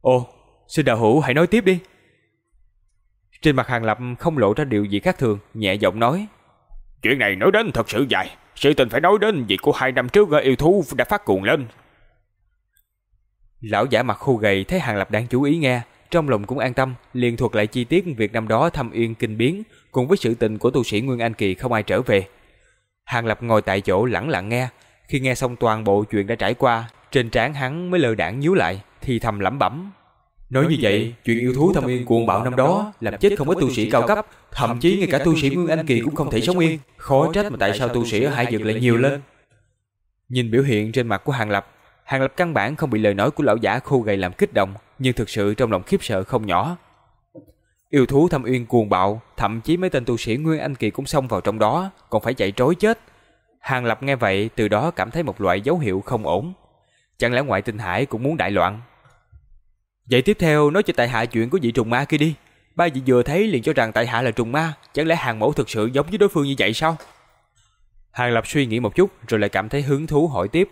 Ồ, xin đạo hữu hãy nói tiếp đi. Trên mặt Hàng Lập không lộ ra điều gì khác thường, nhẹ giọng nói. Chuyện này nói đến thật sự dài, sự tình phải nói đến việc của hai năm trước yêu thú đã phát cuồng lên. Lão giả mặt khô gầy thấy Hàng Lập đang chú ý nghe, trong lòng cũng an tâm, liền thuật lại chi tiết việc năm đó thăm uyên kinh biến, cùng với sự tình của tu sĩ Nguyên Anh Kỳ không ai trở về. Hàng Lập ngồi tại chỗ lặng lặng nghe, khi nghe xong toàn bộ chuyện đã trải qua, trên trán hắn mới lơ đảng nhíu lại, thì thầm lẩm bẩm. Nói như vậy, chuyện yêu thú thâm yên cuồng bạo năm đó làm chết không ít tu sĩ cao cấp, thậm chí ngay cả tu sĩ Nguyên Anh Kỳ cũng không thể sống yên. Khó trách mà tại sao tu sĩ ở Hải Dực lại nhiều lên. Nhìn biểu hiện trên mặt của Hàng Lập, Hàng Lập căn bản không bị lời nói của lão giả khô gầy làm kích động, nhưng thực sự trong lòng khiếp sợ không nhỏ. Yêu thú thâm uyên cuồng bạo, thậm chí mấy tên tu sĩ Nguyên Anh Kỳ cũng xông vào trong đó, còn phải chạy trối chết. Hàng Lập nghe vậy, từ đó cảm thấy một loại dấu hiệu không ổn. Chẳng lẽ ngoại tinh hải cũng muốn đại loạn? Vậy tiếp theo nói cho tại hạ chuyện của vị trùng ma kia đi. Ba vị vừa thấy liền cho rằng tại hạ là trùng ma, chẳng lẽ hàng mẫu thực sự giống với đối phương như vậy sao? Hàng Lập suy nghĩ một chút rồi lại cảm thấy hứng thú hỏi tiếp.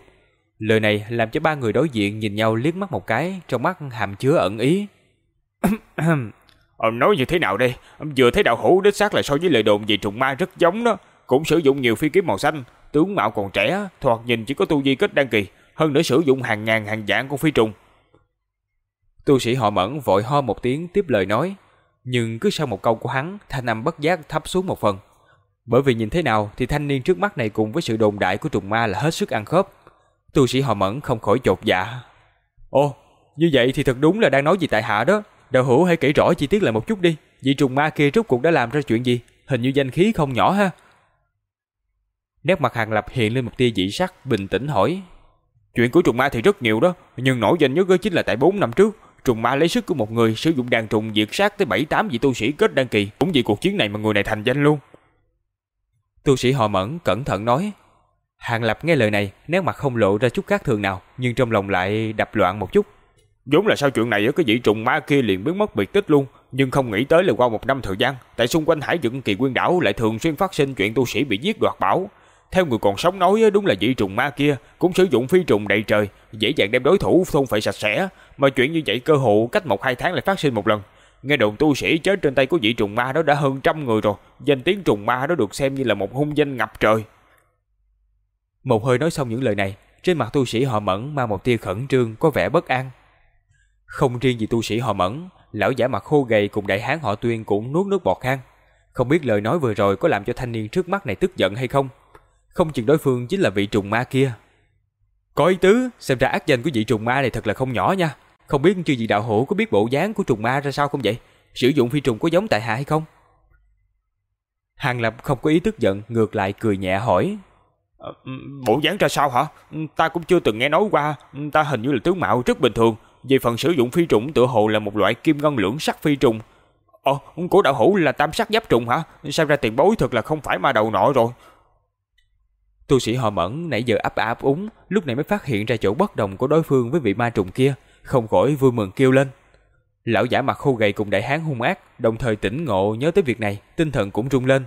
Lời này làm cho ba người đối diện nhìn nhau liếc mắt một cái, trong mắt hàm chứa ẩn ý. Ông nói như thế nào đây? Vừa thấy đạo hữu đích xác là so với lời đồn về trùng ma rất giống đó. Cũng sử dụng nhiều phi kiếm màu xanh, tướng mạo còn trẻ, thoạt nhìn chỉ có tu vi kết đăng kỳ, hơn nữa sử dụng hàng ngàn hàng vạn con phi trùng. Tu sĩ họ mẫn vội ho một tiếng tiếp lời nói, nhưng cứ sau một câu của hắn, thanh âm bất giác thấp xuống một phần. Bởi vì nhìn thế nào thì thanh niên trước mắt này cùng với sự đồn đại của trùng ma là hết sức ăn khớp. Tu sĩ họ mẫn không khỏi chột dạ. Ồ, như vậy thì thật đúng là đang nói gì tại hạ đó. Đạo hữu hãy kể rõ chi tiết lại một chút đi. Vị trùng ma kia rốt cuộc đã làm ra chuyện gì? Hình như danh khí không nhỏ ha. Nét mặt Hàng Lập hiện lên một tia dị sắc, bình tĩnh hỏi. Chuyện của trùng ma thì rất nhiều đó, nhưng nổi danh nhất chính là tại 4 năm trước, trùng ma lấy sức của một người sử dụng đàn trùng diệt sát tới 7-8 vị tu sĩ kết đăng kỳ, cũng vì cuộc chiến này mà người này thành danh luôn. Tu sĩ họ Mẫn cẩn thận nói. Hàng Lập nghe lời này, nét mặt không lộ ra chút khác thường nào, nhưng trong lòng lại đập loạn một chút. Vốn là sau chuyện này cái vị trùng ma kia liền biến mất biệt tích luôn, nhưng không nghĩ tới là qua một năm thời gian, tại xung quanh hải dựng kỳ Quyên đảo lại thường xuyên phát sinh chuyện tu sĩ bị giết đoạt bảo, theo người còn sống nói đúng là vị trùng ma kia cũng sử dụng phi trùng đầy trời, dễ dàng đem đối thủ thôn phải sạch sẽ, mà chuyện như vậy cơ hội cách một hai tháng lại phát sinh một lần. Nghe đồn tu sĩ chết trên tay của vị trùng ma đó đã hơn trăm người rồi, danh tiếng trùng ma đó được xem như là một hung danh ngập trời. Một hơi nói xong những lời này, trên mặt tu sĩ họ Mẫn mang một tia khẩn trương có vẻ bất an. Không riêng gì tu sĩ họ Mẫn, lão giả mặt khô gầy cùng đại hán họ Tuyên cũng nuốt nước bọt khan. Không biết lời nói vừa rồi có làm cho thanh niên trước mắt này tức giận hay không. Không chừng đối phương chính là vị trùng ma kia. Có ý tứ, xem ra ác danh của vị trùng ma này thật là không nhỏ nha. Không biết chư vị đạo hữu có biết bộ dáng của trùng ma ra sao không vậy? Sử dụng phi trùng có giống tại hạ hay không? Hàng Lập không có ý tức giận, ngược lại cười nhẹ hỏi. Ờ, ừ, bộ dáng ra sao hả? Ừ, ta cũng chưa từng nghe nói qua, ừ, ta hình như là tướng mạo rất bình thường. Về phần sử dụng phi trùng tựa hồ là một loại kim ngân lưỡng sắc phi trùng. Ờ, Ồ, của đạo hữu là tam sắc giáp trùng hả? Sao ra tiền bối thật là không phải ma đầu nọ rồi. Tu sĩ họ mẫn nãy giờ áp áp úng, lúc này mới phát hiện ra chỗ bất đồng của đối phương với vị ma trùng kia, không khỏi vui mừng kêu lên. Lão giả mặt khô gầy cùng đại hán hung ác, đồng thời tỉnh ngộ nhớ tới việc này, tinh thần cũng rung lên.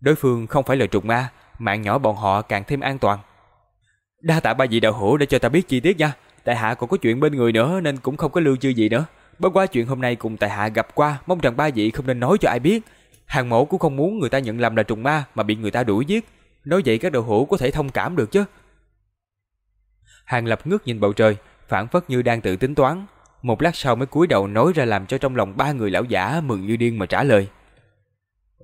Đối phương không phải là trùng ma, mạng nhỏ bọn họ càng thêm an toàn. Đa tạ ba vị đạo hữu để cho ta biết chi tiết nha, tại hạ còn có chuyện bên người nữa nên cũng không có lưu dư gì nữa. Bất quá chuyện hôm nay cùng tại hạ gặp qua, mong rằng ba vị không nên nói cho ai biết. Hàng mẫu cũng không muốn người ta nhận lầm là trùng ma mà bị người ta đuổi giết. Nói vậy các đạo hữu có thể thông cảm được chứ. Hàng lập ngước nhìn bầu trời, phản phất như đang tự tính toán. Một lát sau mới cúi đầu nói ra làm cho trong lòng ba người lão giả mừng như điên mà trả lời.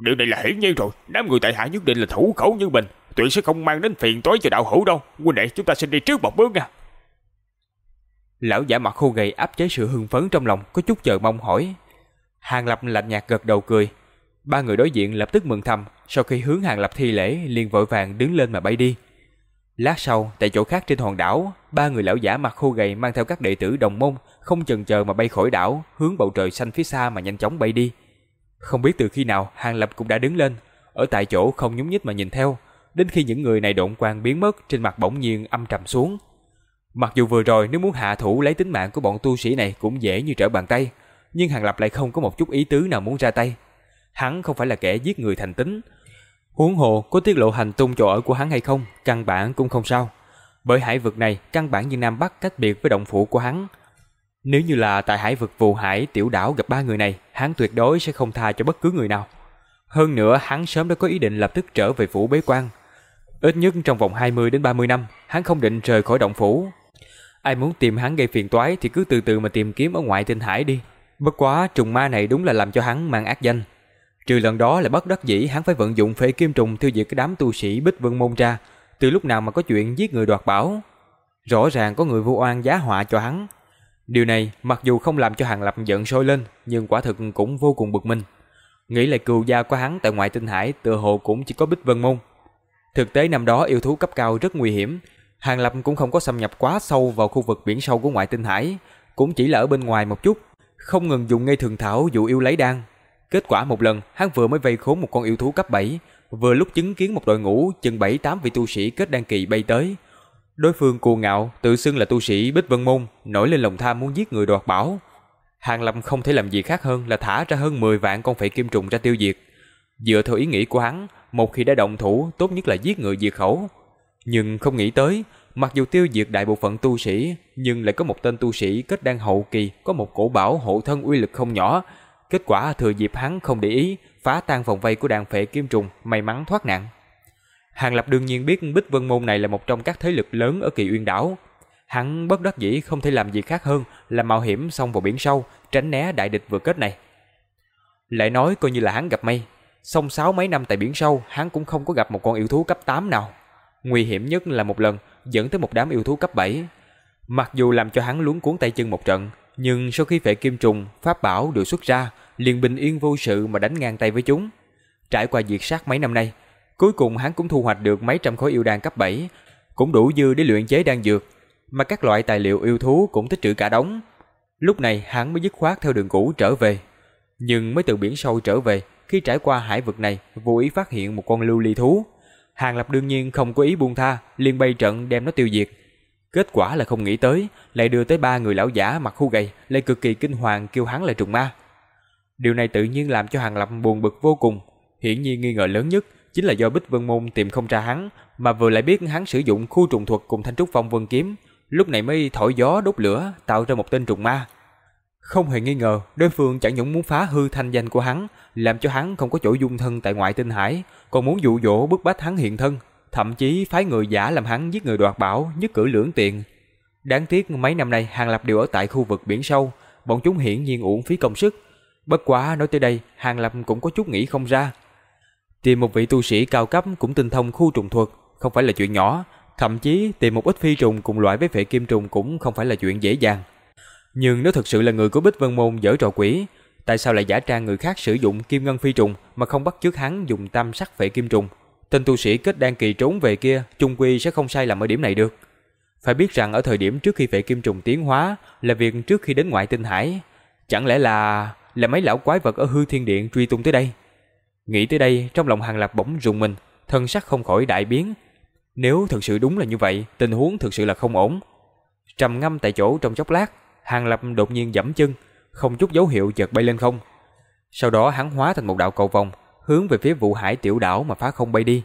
Điều này là hiển nhiên rồi, đám người tại hạ nhất định là thủ khẩu như mình, tuyệt sẽ không mang đến phiền toái cho đạo hữu đâu. Huynh đệ, chúng ta xin đi trước một bước nha. Lão giả mặt khô gầy áp chế sự hưng phấn trong lòng, có chút chờ mong hỏi. Hàng Lập lạnh nhạt gật đầu cười. Ba người đối diện lập tức mừng thầm, sau khi hướng Hàng Lập thi lễ, liền vội vàng đứng lên mà bay đi. Lát sau, tại chỗ khác trên hòn đảo, ba người lão giả mặt khô gầy mang theo các đệ tử đồng môn, không chần chờ mà bay khỏi đảo, hướng bầu trời xanh phía xa mà nhanh chóng bay đi. Không biết từ khi nào, Hàng Lập cũng đã đứng lên, ở tại chỗ không nhúng nhích mà nhìn theo, đến khi những người này độn quang biến mất, trên mặt bỗng nhiên âm trầm xuống. Mặc dù vừa rồi nếu muốn hạ thủ lấy tính mạng của bọn tu sĩ này cũng dễ như trở bàn tay, nhưng Hàng Lập lại không có một chút ý tứ nào muốn ra tay. Hắn không phải là kẻ giết người thành tính. Huống hồ có tiết lộ hành tung chỗ ở của hắn hay không, căn bản cũng không sao. Bởi hải vực này căn bản như Nam Bắc cách biệt với động phủ của hắn. Nếu như là tại hải vực vũ hải tiểu đảo gặp ba người này, hắn tuyệt đối sẽ không tha cho bất cứ người nào. Hơn nữa hắn sớm đã có ý định lập tức trở về phủ bế quan. Ít nhất trong vòng 20 đến 30 năm, hắn không định rời khỏi động phủ, Ai muốn tìm hắn gây phiền toái thì cứ từ từ mà tìm kiếm ở ngoại tinh hải đi. Bất quá trùng ma này đúng là làm cho hắn mang ác danh. Trừ lần đó là bất đắc dĩ hắn phải vận dụng phệ kim trùng tiêu diệt cái đám tu sĩ Bích Vân Môn ra. Từ lúc nào mà có chuyện giết người đoạt bảo. Rõ ràng có người vu oan giá họa cho hắn. Điều này mặc dù không làm cho Hàng Lập giận sôi lên nhưng quả thực cũng vô cùng bực mình. Nghĩ lại cừu gia của hắn tại ngoại tinh hải tựa hồ cũng chỉ có Bích Vân Môn. Thực tế năm đó yêu thú cấp cao rất nguy hiểm, Hàng Lập cũng không có xâm nhập quá sâu vào khu vực biển sâu của ngoại tinh hải, cũng chỉ là ở bên ngoài một chút, không ngừng dùng ngay thường thảo dụ yêu lấy đan. Kết quả một lần, hắn vừa mới vây khốn một con yêu thú cấp 7, vừa lúc chứng kiến một đội ngũ chừng 7-8 vị tu sĩ kết đan kỳ bay tới. Đối phương cuồng ngạo, tự xưng là tu sĩ Bích Vân Môn, nổi lên lòng tham muốn giết người đoạt bảo. Hàng Lâm không thể làm gì khác hơn là thả ra hơn 10 vạn con phệ kim trùng ra tiêu diệt. Dựa theo ý nghĩ của hắn, một khi đã động thủ, tốt nhất là giết người diệt khẩu, nhưng không nghĩ tới, mặc dù tiêu diệt đại bộ phận tu sĩ, nhưng lại có một tên tu sĩ kết đan hậu kỳ có một cổ bảo hộ thân uy lực không nhỏ. Kết quả thừa dịp hắn không để ý, phá tan vòng vây của đàn phệ kim trùng, may mắn thoát nạn. Hàng Lập đương nhiên biết Bích Vân Môn này là một trong các thế lực lớn ở kỳ uyên đảo. Hắn bất đắc dĩ không thể làm gì khác hơn là mạo hiểm xông vào biển sâu, tránh né đại địch vừa kết này. Lại nói coi như là hắn gặp may, sông sáu mấy năm tại biển sâu, hắn cũng không có gặp một con yêu thú cấp 8 nào. Nguy hiểm nhất là một lần dẫn tới một đám yêu thú cấp 7. Mặc dù làm cho hắn luống cuốn tay chân một trận, nhưng sau khi phệ kim trùng, pháp bảo được xuất ra, liền bình yên vô sự mà đánh ngang tay với chúng. Trải qua diệt sát mấy năm nay, cuối cùng hắn cũng thu hoạch được mấy trăm khối yêu đan cấp 7, cũng đủ dư để luyện chế đan dược, mà các loại tài liệu yêu thú cũng tích trữ cả đống. Lúc này hắn mới dứt khoát theo đường cũ trở về. Nhưng mới từ biển sâu trở về, khi trải qua hải vực này, vô ý phát hiện một con lưu ly thú. Hàng Lập đương nhiên không có ý buông tha, liền bay trận đem nó tiêu diệt. Kết quả là không nghĩ tới, lại đưa tới ba người lão giả mặt khu gầy, lại cực kỳ kinh hoàng kêu hắn là trùng ma. Điều này tự nhiên làm cho Hàng Lập buồn bực vô cùng. Hiển nhiên nghi ngờ lớn nhất chính là do Bích Vân Môn tìm không ra hắn, mà vừa lại biết hắn sử dụng khu trùng thuật cùng thanh trúc phong vân kiếm, lúc này mới thổi gió đốt lửa tạo ra một tên trùng ma. Không hề nghi ngờ, đối phương chẳng những muốn phá hư thanh danh của hắn, làm cho hắn không có chỗ dung thân tại ngoại tinh hải, còn muốn dụ dỗ bức bách hắn hiện thân, thậm chí phái người giả làm hắn giết người đoạt bảo, nhất cử lưỡng tiện. Đáng tiếc mấy năm nay Hàng Lập đều ở tại khu vực biển sâu, bọn chúng hiển nhiên uổng phí công sức. Bất quá nói tới đây, Hàng Lập cũng có chút nghĩ không ra. Tìm một vị tu sĩ cao cấp cũng tinh thông khu trùng thuật, không phải là chuyện nhỏ, thậm chí tìm một ít phi trùng cùng loại với phệ kim trùng cũng không phải là chuyện dễ dàng. Nhưng nếu thực sự là người của Bích Vân Môn dở trò quỷ, tại sao lại giả trang người khác sử dụng kim ngân phi trùng mà không bắt chước hắn dùng tam sắc phệ kim trùng? Tên tu sĩ kết đan kỳ trốn về kia, trung quy sẽ không sai lầm ở điểm này được. Phải biết rằng ở thời điểm trước khi phệ kim trùng tiến hóa là việc trước khi đến ngoại tinh hải, chẳng lẽ là là mấy lão quái vật ở hư thiên điện truy tung tới đây? Nghĩ tới đây, trong lòng Hàng Lập bỗng rùng mình, thân sắc không khỏi đại biến. Nếu thực sự đúng là như vậy, tình huống thực sự là không ổn. Trầm ngâm tại chỗ trong chốc lát, Hàng Lập đột nhiên giẫm chân, không chút dấu hiệu chợt bay lên không. Sau đó hắn hóa thành một đạo cầu vòng, hướng về phía vụ hải tiểu đảo mà phá không bay đi.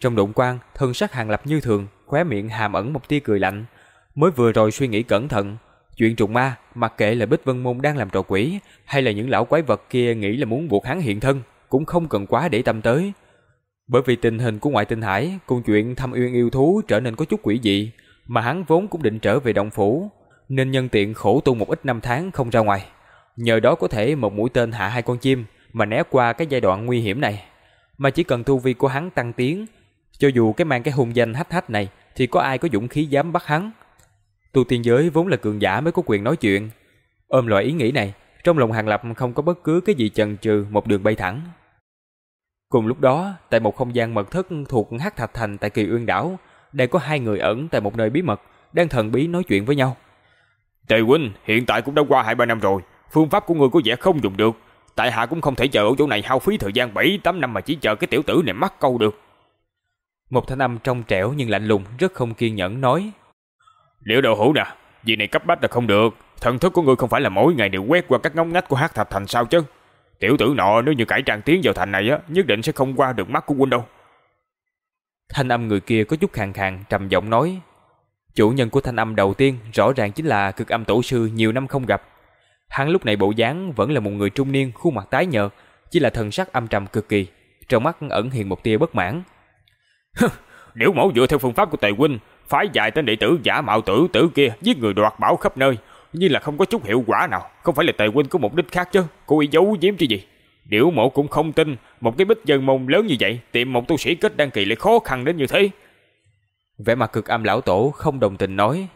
Trong đụng quang, thân sắc Hàng Lập như thường, khóe miệng hàm ẩn một tia cười lạnh. Mới vừa rồi suy nghĩ cẩn thận, chuyện trùng ma, mặc kệ là Bích Vân Môn đang làm trò quỷ, hay là những lão quái vật kia nghĩ là muốn buộc hắn hiện thân, cũng không cần quá để tâm tới. Bởi vì tình hình của ngoại tinh hải cùng chuyện thăm uyên yêu thú trở nên có chút quỷ dị, mà hắn vốn cũng định trở về động phủ, nên nhân tiện khổ tu một ít năm tháng không ra ngoài. Nhờ đó có thể một mũi tên hạ hai con chim mà né qua cái giai đoạn nguy hiểm này. Mà chỉ cần tu vi của hắn tăng tiến, cho dù cái mang cái hung danh hách hách này thì có ai có dũng khí dám bắt hắn. Tu tiên giới vốn là cường giả mới có quyền nói chuyện. Ôm loại ý nghĩ này, trong lòng Hàng Lập không có bất cứ cái gì chần chừ một đường bay thẳng. Cùng lúc đó, tại một không gian mật thất thuộc Hắc Thạch Thành tại Kỳ Uyên đảo, đang có hai người ẩn tại một nơi bí mật, đang thần bí nói chuyện với nhau. Tề huynh, hiện tại cũng đã qua hai ba năm rồi, phương pháp của ngươi có vẻ không dùng được, tại hạ cũng không thể chờ ở chỗ này hao phí thời gian 7 8 năm mà chỉ chờ cái tiểu tử này mắc câu được. Một thanh âm trong trẻo nhưng lạnh lùng, rất không kiên nhẫn nói: "Liễu Đạo Hữu nè, việc này cấp bách là không được, thần thức của ngươi không phải là mỗi ngày đều quét qua các ngóc ngách của Hắc Thạch Thành sao chứ?" Tiểu tử nọ nếu như cải trang tiến vào thành này á, nhất định sẽ không qua được mắt của huynh đâu. Thanh âm người kia có chút khàn khàn, trầm giọng nói. Chủ nhân của thanh âm đầu tiên rõ ràng chính là cực âm tổ sư nhiều năm không gặp. Hắn lúc này bộ dáng vẫn là một người trung niên, khuôn mặt tái nhợt, chỉ là thần sắc âm trầm cực kỳ, trong mắt ẩn hiện một tia bất mãn. Nếu mẫu dựa theo phương pháp của Tề huynh, phái dài tên đệ tử giả mạo tử tử kia giết người đoạt bảo khắp nơi, nhưng là không có chút hiệu quả nào, không phải là Tề huynh có mục đích khác chứ, cố ý giấu giếm chứ gì. Điểu mộ cũng không tin, một cái bích dân môn lớn như vậy, tìm một tu sĩ kết đăng kỳ lại khó khăn đến như thế. Vẻ mặt cực âm lão tổ không đồng tình nói.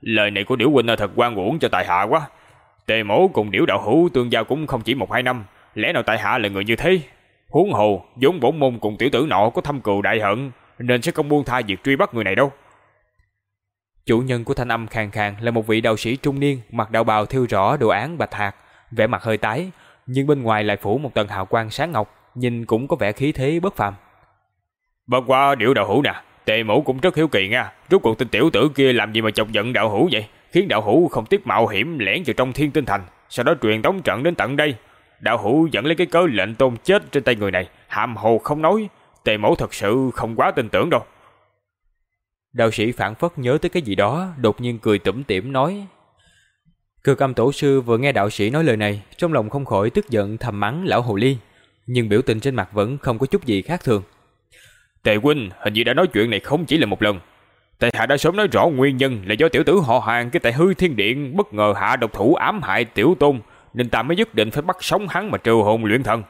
Lời này của Điểu huynh là thật quan uổng cho tại hạ quá. Tề mổ cùng Điểu đạo hữu tương giao cũng không chỉ một hai năm, lẽ nào tại hạ là người như thế? Huống hồ, vốn bổn môn cùng tiểu tử nọ có thâm cừu đại hận, nên sẽ không buông tha việc truy bắt người này đâu. Chủ nhân của thanh âm khàn khàn là một vị đạo sĩ trung niên, mặc đạo bào thêu rõ đồ án bạch hạt, vẻ mặt hơi tái, nhưng bên ngoài lại phủ một tầng hào quang sáng ngọc, nhìn cũng có vẻ khí thế bất phàm. Bất qua điệu đạo hữu nè, tề mẫu cũng rất hiếu kỳ nha, rốt cuộc tên tiểu tử kia làm gì mà chọc giận đạo hữu vậy, khiến đạo hữu không tiếc mạo hiểm lẻn vào trong thiên tinh thành, sau đó truyền tống trận đến tận đây. Đạo hữu dẫn lấy cái cớ lệnh tôn chết trên tay người này, hàm hồ không nói, tề mẫu thật sự không quá tin tưởng đâu. Đạo sĩ phản phất nhớ tới cái gì đó, đột nhiên cười tủm tỉm nói. Cực âm tổ sư vừa nghe đạo sĩ nói lời này, trong lòng không khỏi tức giận thầm mắng lão hồ ly, nhưng biểu tình trên mặt vẫn không có chút gì khác thường. Tề huynh hình như đã nói chuyện này không chỉ là một lần. Tề hạ đã sớm nói rõ nguyên nhân là do tiểu tử họ hàng cái tại hư thiên điện bất ngờ hạ độc thủ ám hại tiểu tôn, nên ta mới nhất định phải bắt sống hắn mà trừ hồn luyện thần.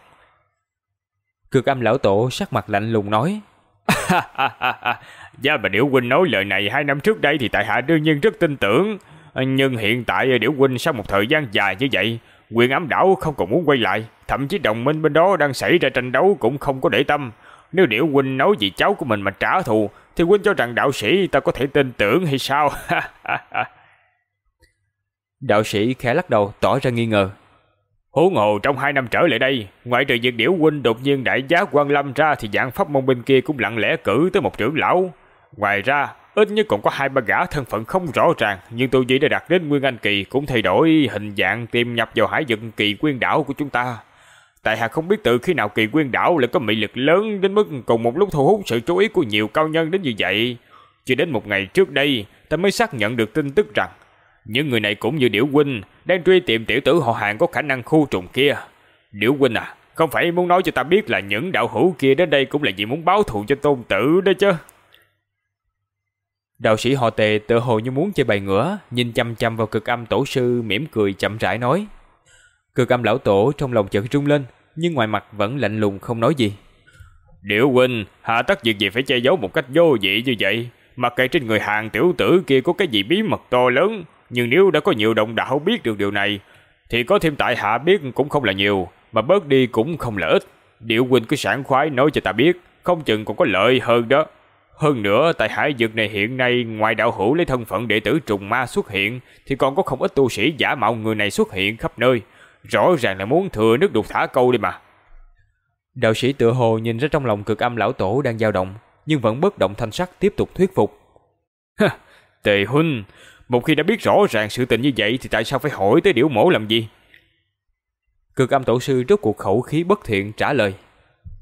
Cực âm lão tổ sắc mặt lạnh lùng nói. Gia bà Điểu Huynh nói lời này hai năm trước đây thì tại hạ đương nhiên rất tin tưởng. Nhưng hiện tại Điểu Huynh sau một thời gian dài như vậy, quyền ám đảo không còn muốn quay lại. Thậm chí đồng minh bên đó đang xảy ra tranh đấu cũng không có để tâm. Nếu Điểu Huynh nói vì cháu của mình mà trả thù, thì Huynh cho rằng đạo sĩ ta có thể tin tưởng hay sao? đạo sĩ khẽ lắc đầu tỏ ra nghi ngờ. Huống hồ trong hai năm trở lại đây, ngoại trừ việc điểu huynh đột nhiên đại giá quan lâm ra thì dạng pháp môn bên kia cũng lặng lẽ cử tới một trưởng lão. Ngoài ra, ít nhất còn có hai ba gã thân phận không rõ ràng, nhưng tu vi đã đạt đến Nguyên Anh Kỳ cũng thay đổi hình dạng tiềm nhập vào hải vực kỳ quyên đảo của chúng ta. Tại hạ không biết từ khi nào kỳ quyên đảo lại có mị lực lớn đến mức cùng một lúc thu hút sự chú ý của nhiều cao nhân đến như vậy. Chỉ đến một ngày trước đây, ta mới xác nhận được tin tức rằng những người này cũng như Điểu huynh đang truy tìm tiểu tử họ hàng có khả năng khu trùng kia. Điểu huynh à, Không phải muốn nói cho ta biết là những đạo hữu kia đến đây cũng là vì muốn báo thù cho tôn tử đó chứ. Đạo sĩ họ tề tự hồ như muốn chơi bài ngửa, nhìn chăm chăm vào cực âm tổ sư mỉm cười chậm rãi nói. Cực âm lão tổ trong lòng chợt rung lên, nhưng ngoài mặt vẫn lạnh lùng không nói gì. Điệu huynh, hạ tất việc gì phải che giấu một cách vô vị như vậy? Mặc kệ trên người hàng tiểu tử kia có cái gì bí mật to lớn, nhưng nếu đã có nhiều đồng đạo biết được điều này, thì có thêm tại hạ biết cũng không là nhiều, mà bớt đi cũng không là ít. Điệu huynh cứ sảng khoái nói cho ta biết, không chừng còn có lợi hơn đó. Hơn nữa, tại hải dược này hiện nay ngoài đạo hữu lấy thân phận đệ tử trùng ma xuất hiện, thì còn có không ít tu sĩ giả mạo người này xuất hiện khắp nơi. Rõ ràng là muốn thừa nước đục thả câu đi mà. Đạo sĩ tựa hồ nhìn ra trong lòng cực âm lão tổ đang dao động, nhưng vẫn bất động thanh sắc tiếp tục thuyết phục. Tề huynh, một khi đã biết rõ ràng sự tình như vậy thì tại sao phải hỏi tới điểu mổ làm gì? Cực âm tổ sư rốt cuộc khẩu khí bất thiện trả lời.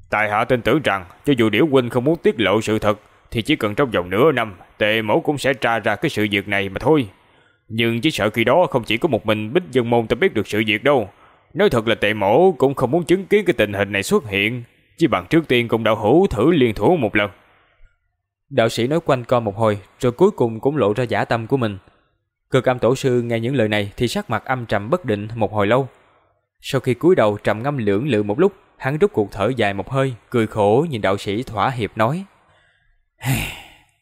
Tài hạ tin tưởng rằng cho dù điểu huynh không muốn tiết lộ sự thật thì chỉ cần trong vòng nửa năm tề mẫu cũng sẽ tra ra cái sự việc này mà thôi. Nhưng chỉ sợ khi đó không chỉ có một mình bích dân môn ta biết được sự việc đâu. Nói thật là tề mẫu cũng không muốn chứng kiến cái tình hình này xuất hiện. Chỉ bằng trước tiên cùng đạo hữu thử liên thủ một lần. Đạo sĩ nói quanh co một hồi rồi cuối cùng cũng lộ ra giả tâm của mình. Cực âm tổ sư nghe những lời này thì sắc mặt âm trầm bất định một hồi lâu. Sau khi cúi đầu trầm ngâm lưỡng lự một lúc, hắn rút cuộc thở dài một hơi, cười khổ nhìn đạo sĩ thỏa hiệp nói.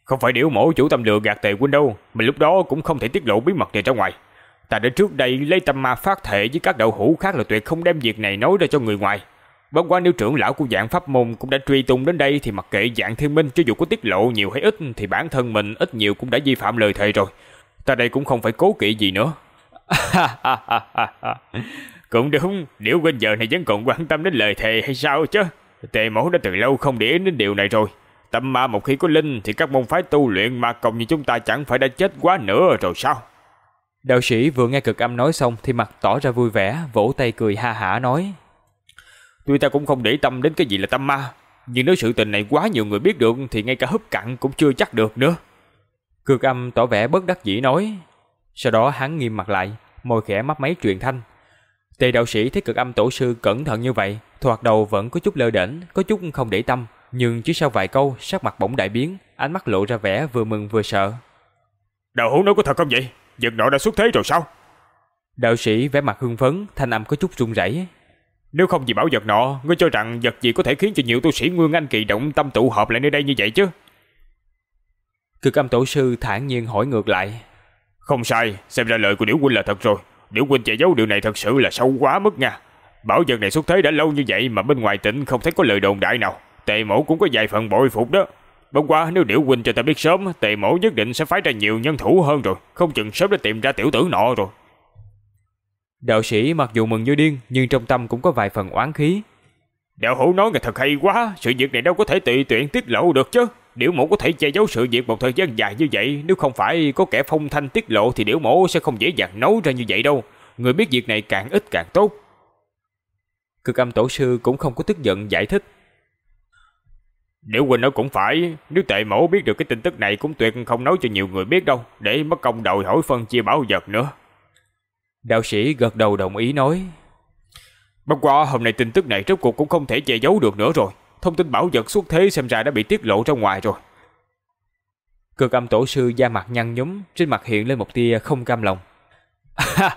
Không phải điểu mổ chủ tâm lừa gạt tề huynh đâu, mình lúc đó cũng không thể tiết lộ bí mật này ra ngoài. Ta đến trước đây lấy tâm ma phát thệ với các đạo hữu khác là tuyệt không đem việc này nói ra cho người ngoài. Bất quá nếu trưởng lão của dạng pháp môn cũng đã truy tung đến đây thì mặc kệ dạng thiên minh cho dù có tiết lộ nhiều hay ít thì bản thân mình ít nhiều cũng đã vi phạm lời thề rồi. Ta đây cũng không phải cố kỵ gì nữa. cũng đúng, nếu bây giờ này vẫn còn quan tâm đến lời thề hay sao chứ? Tề mẫu đã từ lâu không để ý đến điều này rồi. Tâm ma một khi có linh thì các môn phái tu luyện ma công như chúng ta chẳng phải đã chết quá nữa rồi sao? Đạo sĩ vừa nghe cực âm nói xong thì mặt tỏ ra vui vẻ, vỗ tay cười ha hả nói. Tuy ta cũng không để tâm đến cái gì là tâm ma, nhưng nếu sự tình này quá nhiều người biết được thì ngay cả hấp cặn cũng chưa chắc được nữa. Cực âm tỏ vẻ bất đắc dĩ nói. Sau đó hắn nghiêm mặt lại, môi khẽ mấp máy truyền thanh. Tề đạo sĩ thấy cực âm tổ sư cẩn thận như vậy, thoạt đầu vẫn có chút lơ đễnh, có chút không để tâm, nhưng chỉ sau vài câu, sắc mặt bỗng đại biến, ánh mắt lộ ra vẻ vừa mừng vừa sợ. Đạo hữu nói có thật không vậy? Vật nọ đã xuất thế rồi sao? Đạo sĩ vẻ mặt hưng phấn, thanh âm có chút run rẩy. Nếu không vì bảo vật nọ, ngươi cho rằng vật gì có thể khiến cho nhiều tu sĩ Nguyên Anh kỳ động tâm tụ hợp lại nơi đây như vậy chứ? Cực âm tổ sư thản nhiên hỏi ngược lại. Không sai, xem ra lời của Điểu huynh là thật rồi. Điểu huynh che giấu điều này thật sự là sâu quá mức nha. Bảo vật này xuất thế đã lâu như vậy mà bên ngoài tỉnh không thấy có lời đồn đại nào. Tề mẫu cũng có vài phần bội phục đó. Bất quá nếu Điểu huynh cho ta biết sớm, Tề mẫu nhất định sẽ phái ra nhiều nhân thủ hơn rồi, không chừng sớm đã tìm ra tiểu tử nọ rồi. Đạo sĩ mặc dù mừng như điên, nhưng trong tâm cũng có vài phần oán khí. Đạo hữu nói nghe thật hay quá, sự việc này đâu có thể tùy tiện tiết lộ được chứ. Điểu mẫu có thể che giấu sự việc một thời gian dài như vậy, nếu không phải có kẻ phong thanh tiết lộ thì điểu mẫu sẽ không dễ dàng nấu ra như vậy đâu. Người biết việc này càng ít càng tốt. Cực âm tổ sư cũng không có tức giận giải thích. Nếu huynh nói cũng phải, nếu tệ mẫu biết được cái tin tức này cũng tuyệt không nói cho nhiều người biết đâu, để mất công đòi hỏi phân chia bảo vật nữa. Đạo sĩ gật đầu đồng ý nói. Bất qua hôm nay tin tức này rốt cuộc cũng không thể che giấu được nữa rồi. Thông tin bảo vật xuất thế xem ra đã bị tiết lộ ra ngoài rồi. Cực âm tổ sư da mặt nhăn nhúm, trên mặt hiện lên một tia không cam lòng.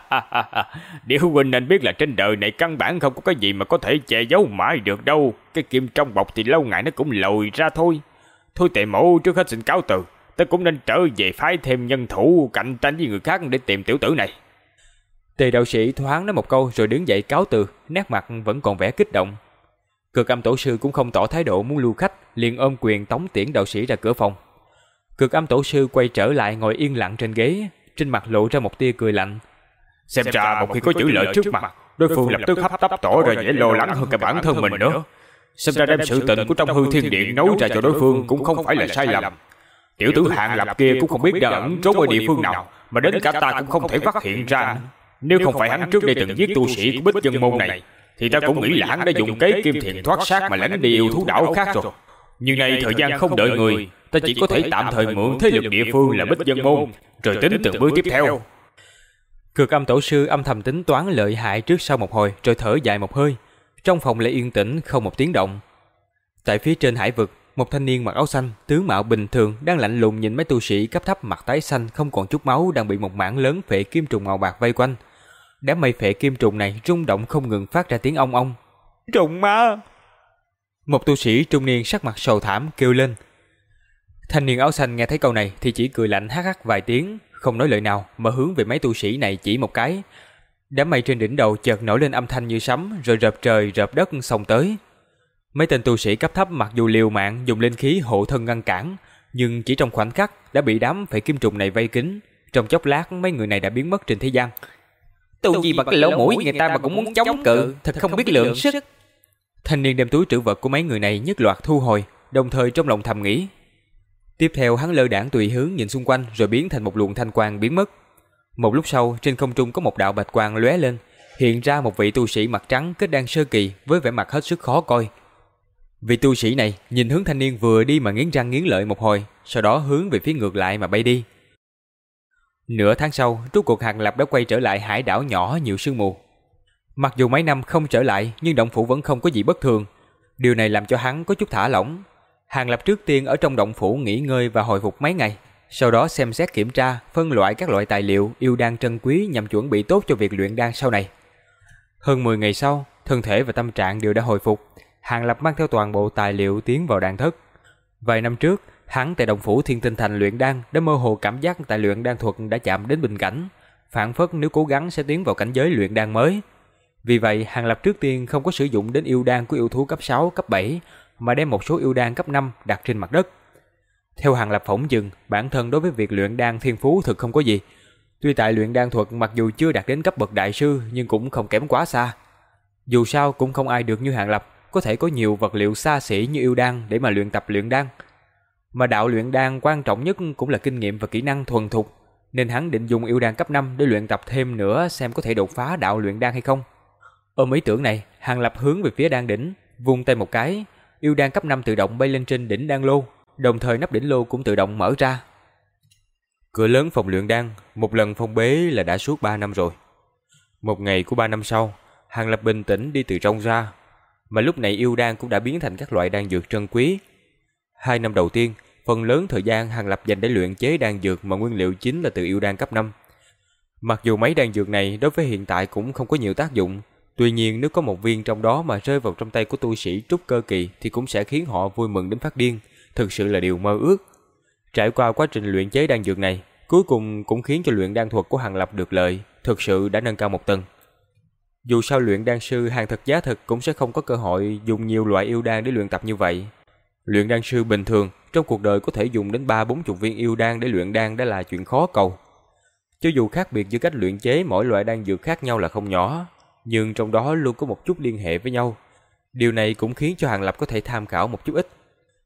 Điểu huynh nên biết là trên đời này căn bản không có cái gì mà có thể che giấu mãi được đâu. Cái kim trong bọc thì lâu ngày nó cũng lồi ra thôi. Thôi tệ mẫu trước hết xin cáo từ. Ta cũng nên trở về phái thêm nhân thủ cạnh tranh với người khác để tìm tiểu tử này. Tề đạo sĩ thoáng nói một câu rồi đứng dậy cáo từ, nét mặt vẫn còn vẻ kích động. Cực âm tổ sư cũng không tỏ thái độ muốn lưu khách, liền ôm quyền tống tiễn đạo sĩ ra cửa phòng. Cực âm tổ sư quay trở lại ngồi yên lặng trên ghế, trên mặt lộ ra một tia cười lạnh. Xem ra một khi có chữ lợi trước mặt, đối phương lập tức hấp tấp tỏ ra dễ lo lắng hơn cả bản thân mình nữa. Xem ra đem sự tình của trong hư thiên điện nấu ra cho đối phương cũng không phải là sai lầm. Tiểu tử hạng lập kia cũng không biết đã ẩn trốn ở địa phương nào, mà đến cả ta cũng không thể phát hiện ra. Nếu không phải hắn trước đây từng giết tu sĩ của bích dân môn này, thì ta cũng nghĩ là hắn đã dùng kế kim thiền thoát sát mà lánh đi yêu thú đảo khác rồi. Nhưng nay thời gian không đợi người, ta chỉ có thể tạm thời mượn thế lực địa phương là bích dân môn, rồi tính từng bước tiếp theo. Cực âm tổ sư âm thầm tính toán lợi hại trước sau một hồi rồi thở dài một hơi. Trong phòng lại yên tĩnh không một tiếng động. Tại phía trên hải vực, một thanh niên mặc áo xanh, tướng mạo bình thường đang lạnh lùng nhìn mấy tu sĩ cấp thấp mặt tái xanh không còn chút máu đang bị một mảng lớn phệ kim trùng màu bạc vây quanh. Đám mây phệ kim trùng này rung động không ngừng phát ra tiếng ong ong. Trùng ma! Một tu sĩ trung niên sắc mặt sầu thảm kêu lên. Thanh niên áo xanh nghe thấy câu này thì chỉ cười lạnh hắc hắc vài tiếng, không nói lời nào mà hướng về mấy tu sĩ này chỉ một cái. Đám mây trên đỉnh đầu chợt nổi lên âm thanh như sấm rồi rợp trời rợp đất xông tới. Mấy tên tu sĩ cấp thấp mặc dù liều mạng dùng linh khí hộ thân ngăn cản, nhưng chỉ trong khoảnh khắc đã bị đám phệ kim trùng này vây kín. Trong chốc lát mấy người này đã biến mất trên thế gian. Tu gì mà cái lỗ mũi người ta mà cũng muốn chống cự, thật không biết lượng sức. Thanh niên đem túi trữ vật của mấy người này nhất loạt thu hồi, đồng thời trong lòng thầm nghĩ. Tiếp theo hắn lơ đảng tùy hướng nhìn xung quanh rồi biến thành một luồng thanh quang biến mất. Một lúc sau, trên không trung có một đạo bạch quang lóe lên, hiện ra một vị tu sĩ mặt trắng kết đan sơ kỳ với vẻ mặt hết sức khó coi. Vị tu sĩ này nhìn hướng thanh niên vừa đi mà nghiến răng nghiến lợi một hồi, sau đó hướng về phía ngược lại mà bay đi. Nửa tháng sau, rốt cuộc Hàng Lập đã quay trở lại hải đảo nhỏ nhiều sương mù. Mặc dù mấy năm không trở lại, nhưng động phủ vẫn không có gì bất thường. Điều này làm cho hắn có chút thả lỏng. Hàng Lập trước tiên ở trong động phủ nghỉ ngơi và hồi phục mấy ngày, sau đó xem xét kiểm tra, phân loại các loại tài liệu yêu đan trân quý nhằm chuẩn bị tốt cho việc luyện đan sau này. Hơn 10 ngày sau, thân thể và tâm trạng đều đã hồi phục, Hàng Lập mang theo toàn bộ tài liệu tiến vào đan thất. Vài năm trước, hắn tại động phủ Thiên Tinh Thành luyện đan đã mơ hồ cảm giác tài luyện đan thuật đã chạm đến bình cảnh, phản phất nếu cố gắng sẽ tiến vào cảnh giới luyện đan mới. Vì vậy, Hàng Lập trước tiên không có sử dụng đến yêu đan của yêu thú cấp 6, cấp 7, mà đem một số yêu đan cấp 5 đặt trên mặt đất. Theo Hàng Lập phỏng dừng, bản thân đối với việc luyện đan thiên phú thực không có gì. Tuy tại luyện đan thuật mặc dù chưa đạt đến cấp bậc đại sư nhưng cũng không kém quá xa. Dù sao cũng không ai được như Hàng Lập có thể có nhiều vật liệu xa xỉ như yêu đan để mà luyện tập luyện đan. Mà đạo luyện đan quan trọng nhất cũng là kinh nghiệm và kỹ năng thuần thục, nên hắn định dùng yêu đan cấp 5 để luyện tập thêm nữa xem có thể đột phá đạo luyện đan hay không. Ôm ý tưởng này, Hàng Lập hướng về phía đan đỉnh, vung tay một cái, yêu đan cấp 5 tự động bay lên trên đỉnh đan lô, đồng thời nắp đỉnh lô cũng tự động mở ra. Cửa lớn phòng luyện đan, một lần phong bế là đã suốt 3 năm rồi. Một ngày của 3 năm sau, Hàng Lập bình tĩnh đi từ trong ra, mà lúc này yêu đan cũng đã biến thành các loại đan dược trân quý. Hai năm đầu tiên, phần lớn thời gian Hàng Lập dành để luyện chế đan dược mà nguyên liệu chính là từ yêu đan cấp 5. Mặc dù mấy đan dược này đối với hiện tại cũng không có nhiều tác dụng, tuy nhiên nếu có một viên trong đó mà rơi vào trong tay của tu sĩ trúc cơ kỳ thì cũng sẽ khiến họ vui mừng đến phát điên, thực sự là điều mơ ước. Trải qua quá trình luyện chế đan dược này, cuối cùng cũng khiến cho luyện đan thuật của Hàng Lập được lợi, thực sự đã nâng cao một tầng. Dù sao luyện đan sư hàng thật giá thật cũng sẽ không có cơ hội dùng nhiều loại yêu đan để luyện tập như vậy. Luyện đan sư bình thường trong cuộc đời có thể dùng đến ba bốn chục viên yêu đan để luyện đan đã là chuyện khó cầu. Cho dù khác biệt giữa cách luyện chế mỗi loại đan dược khác nhau là không nhỏ, nhưng trong đó luôn có một chút liên hệ với nhau. Điều này cũng khiến cho Hàng Lập có thể tham khảo một chút ít.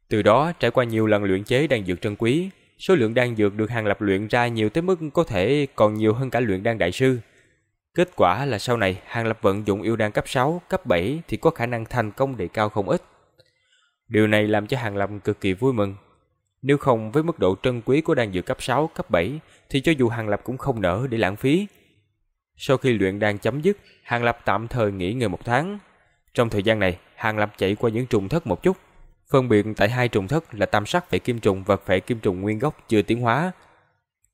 Từ đó trải qua nhiều lần luyện chế đan dược trân quý, số lượng đan dược được Hàng Lập luyện ra nhiều tới mức có thể còn nhiều hơn cả luyện đan đại sư. Kết quả là sau này Hàng Lập vận dụng yêu đan cấp 6, cấp 7 thì có khả năng thành công đề cao không ít. Điều này làm cho Hàng Lập cực kỳ vui mừng. Nếu không với mức độ trân quý của đan dược cấp 6, cấp 7 thì cho dù Hàng Lập cũng không nỡ để lãng phí. Sau khi luyện đan chấm dứt, Hàng Lập tạm thời nghỉ ngơi một tháng. Trong thời gian này, Hàng Lập chạy qua những trùng thất một chút. Phân biệt tại hai trùng thất là tam sắc phệ kim trùng và phệ kim trùng nguyên gốc chưa tiến hóa.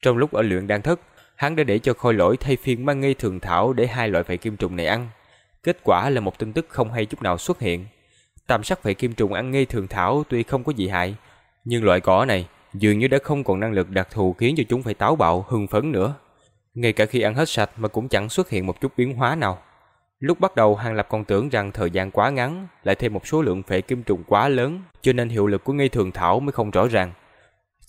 Trong lúc ở luyện đan thất, hắn đã để cho khôi lỗi thay phiên mang ngây thường thảo để hai loại phệ kim trùng này ăn. Kết quả là một tin tức không hay chút nào xuất hiện. Tam sắc phệ kim trùng ăn ngây thường thảo tuy không có gì hại, nhưng loại cỏ này dường như đã không còn năng lực đặc thù khiến cho chúng phải táo bạo, hưng phấn nữa. Ngay cả khi ăn hết sạch mà cũng chẳng xuất hiện một chút biến hóa nào. Lúc bắt đầu Hàng Lập còn tưởng rằng thời gian quá ngắn, lại thêm một số lượng phệ kim trùng quá lớn, cho nên hiệu lực của ngây thường thảo mới không rõ ràng.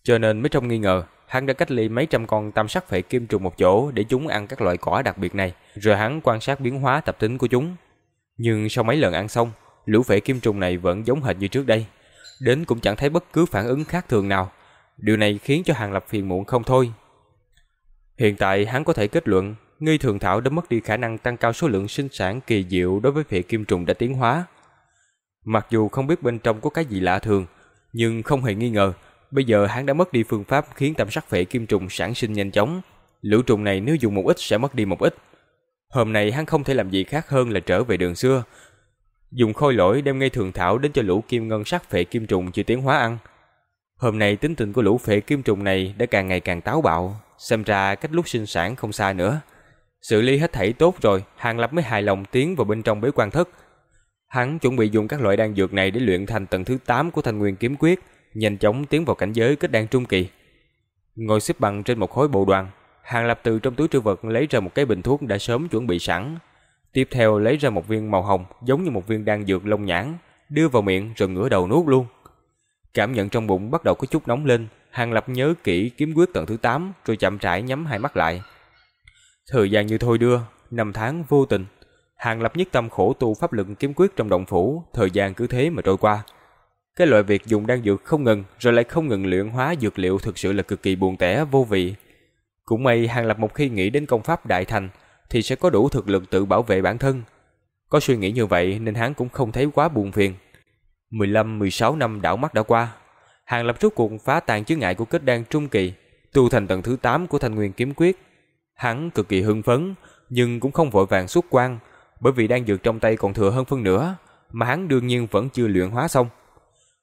Cho nên mới trong nghi ngờ, hắn đã cách ly mấy trăm con tam sắc phệ kim trùng một chỗ để chúng ăn các loại cỏ đặc biệt này, rồi hắn quan sát biến hóa tập tính của chúng. Nhưng sau mấy lần ăn xong, lũ phệ kim trùng này vẫn giống hệt như trước đây, đến cũng chẳng thấy bất cứ phản ứng khác thường nào. Điều này khiến cho Hàng Lập phiền muộn không thôi. Hiện tại hắn có thể kết luận, nghi thường thảo đã mất đi khả năng tăng cao số lượng sinh sản kỳ diệu đối với phệ kim trùng đã tiến hóa. Mặc dù không biết bên trong có cái gì lạ thường, nhưng không hề nghi ngờ, Bây giờ hắn đã mất đi phương pháp khiến tam sắc phệ kim trùng sản sinh nhanh chóng. Lũ trùng này nếu dùng một ít sẽ mất đi một ít. Hôm nay hắn không thể làm gì khác hơn là trở về đường xưa dùng khôi lỗi đem ngay thường thảo đến cho lũ kim ngân sắc phệ kim trùng chưa tiến hóa ăn. Hôm nay tính tình của lũ phệ kim trùng này đã càng ngày càng táo bạo, xem ra cách lúc sinh sản không xa nữa. Xử lý hết thảy tốt rồi, Hàng Lập mới hài lòng tiến vào bên trong bế quan thất. Hắn chuẩn bị dùng các loại đan dược này để luyện thành tầng thứ 8 của Thanh Nguyên kiếm quyết, nhanh chóng tiến vào cảnh giới kết đan trung kỳ. Ngồi xếp bằng trên một khối bộ đoàn, Hàng Lập từ trong túi trữ vật lấy ra một cái bình thuốc đã sớm chuẩn bị sẵn. Tiếp theo lấy ra một viên màu hồng giống như một viên đan dược lông nhãn, đưa vào miệng rồi ngửa đầu nuốt luôn. Cảm nhận trong bụng bắt đầu có chút nóng lên, Hàng Lập nhớ kỹ kiếm quyết tầng thứ 8 rồi chậm rãi nhắm hai mắt lại. Thời gian như thôi đưa, năm tháng vô tình. Hàng Lập nhất tâm khổ tu pháp lực kiếm quyết trong động phủ, thời gian cứ thế mà trôi qua. Cái loại việc dùng đan dược không ngừng rồi lại không ngừng luyện hóa dược liệu thực sự là cực kỳ buồn tẻ vô vị. Cũng may Hàng Lập một khi nghĩ đến công pháp đại thành thì sẽ có đủ thực lực tự bảo vệ bản thân. Có suy nghĩ như vậy nên hắn cũng không thấy quá buồn phiền. 15-16 năm đảo mắt đã qua, Hàng Lập rốt cuộc phá tan chướng ngại của kết đan trung kỳ, tu thành tầng thứ 8 của Thanh Nguyên kiếm quyết. Hắn cực kỳ hưng phấn, nhưng cũng không vội vàng xuất quan, bởi vì đang dược trong tay còn thừa hơn phân nửa, mà hắn đương nhiên vẫn chưa luyện hóa xong.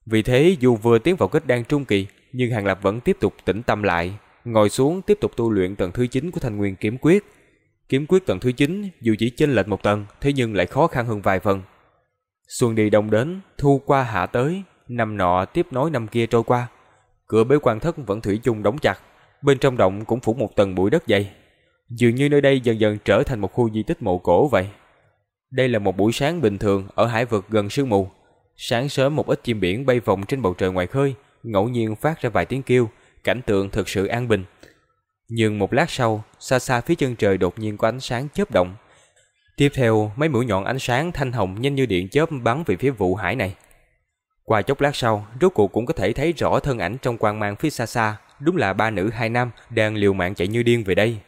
Vì thế dù vừa tiến vào kết đan trung kỳ, nhưng Hàng Lập vẫn tiếp tục tĩnh tâm lại, ngồi xuống tiếp tục tu luyện tầng thứ 9 của Thanh Nguyên kiếm quyết. Kiếm quyết tầng thứ 9 dù chỉ chênh lệch một tầng, thế nhưng lại khó khăn hơn vài phần. Xuân đi đông đến, thu qua hạ tới, năm nọ tiếp nối năm kia trôi qua. Cửa bế quan thất vẫn thủy chung đóng chặt, bên trong động cũng phủ một tầng bụi đất dày. Dường như nơi đây dần dần trở thành một khu di tích mộ cổ vậy. Đây là một buổi sáng bình thường ở hải vực gần sương mù. Sáng sớm một ít chim biển bay vòng trên bầu trời ngoài khơi, ngẫu nhiên phát ra vài tiếng kêu, cảnh tượng thực sự an bình. Nhưng một lát sau, xa xa phía chân trời đột nhiên có ánh sáng chớp động. Tiếp theo, mấy mũi nhọn ánh sáng thanh hồng nhanh như điện chớp bắn về phía vụ hải này. Qua chốc lát sau, rốt cuộc cũng có thể thấy rõ thân ảnh trong quang mang phía xa xa, đúng là ba nữ hai nam đang liều mạng chạy như điên về đây.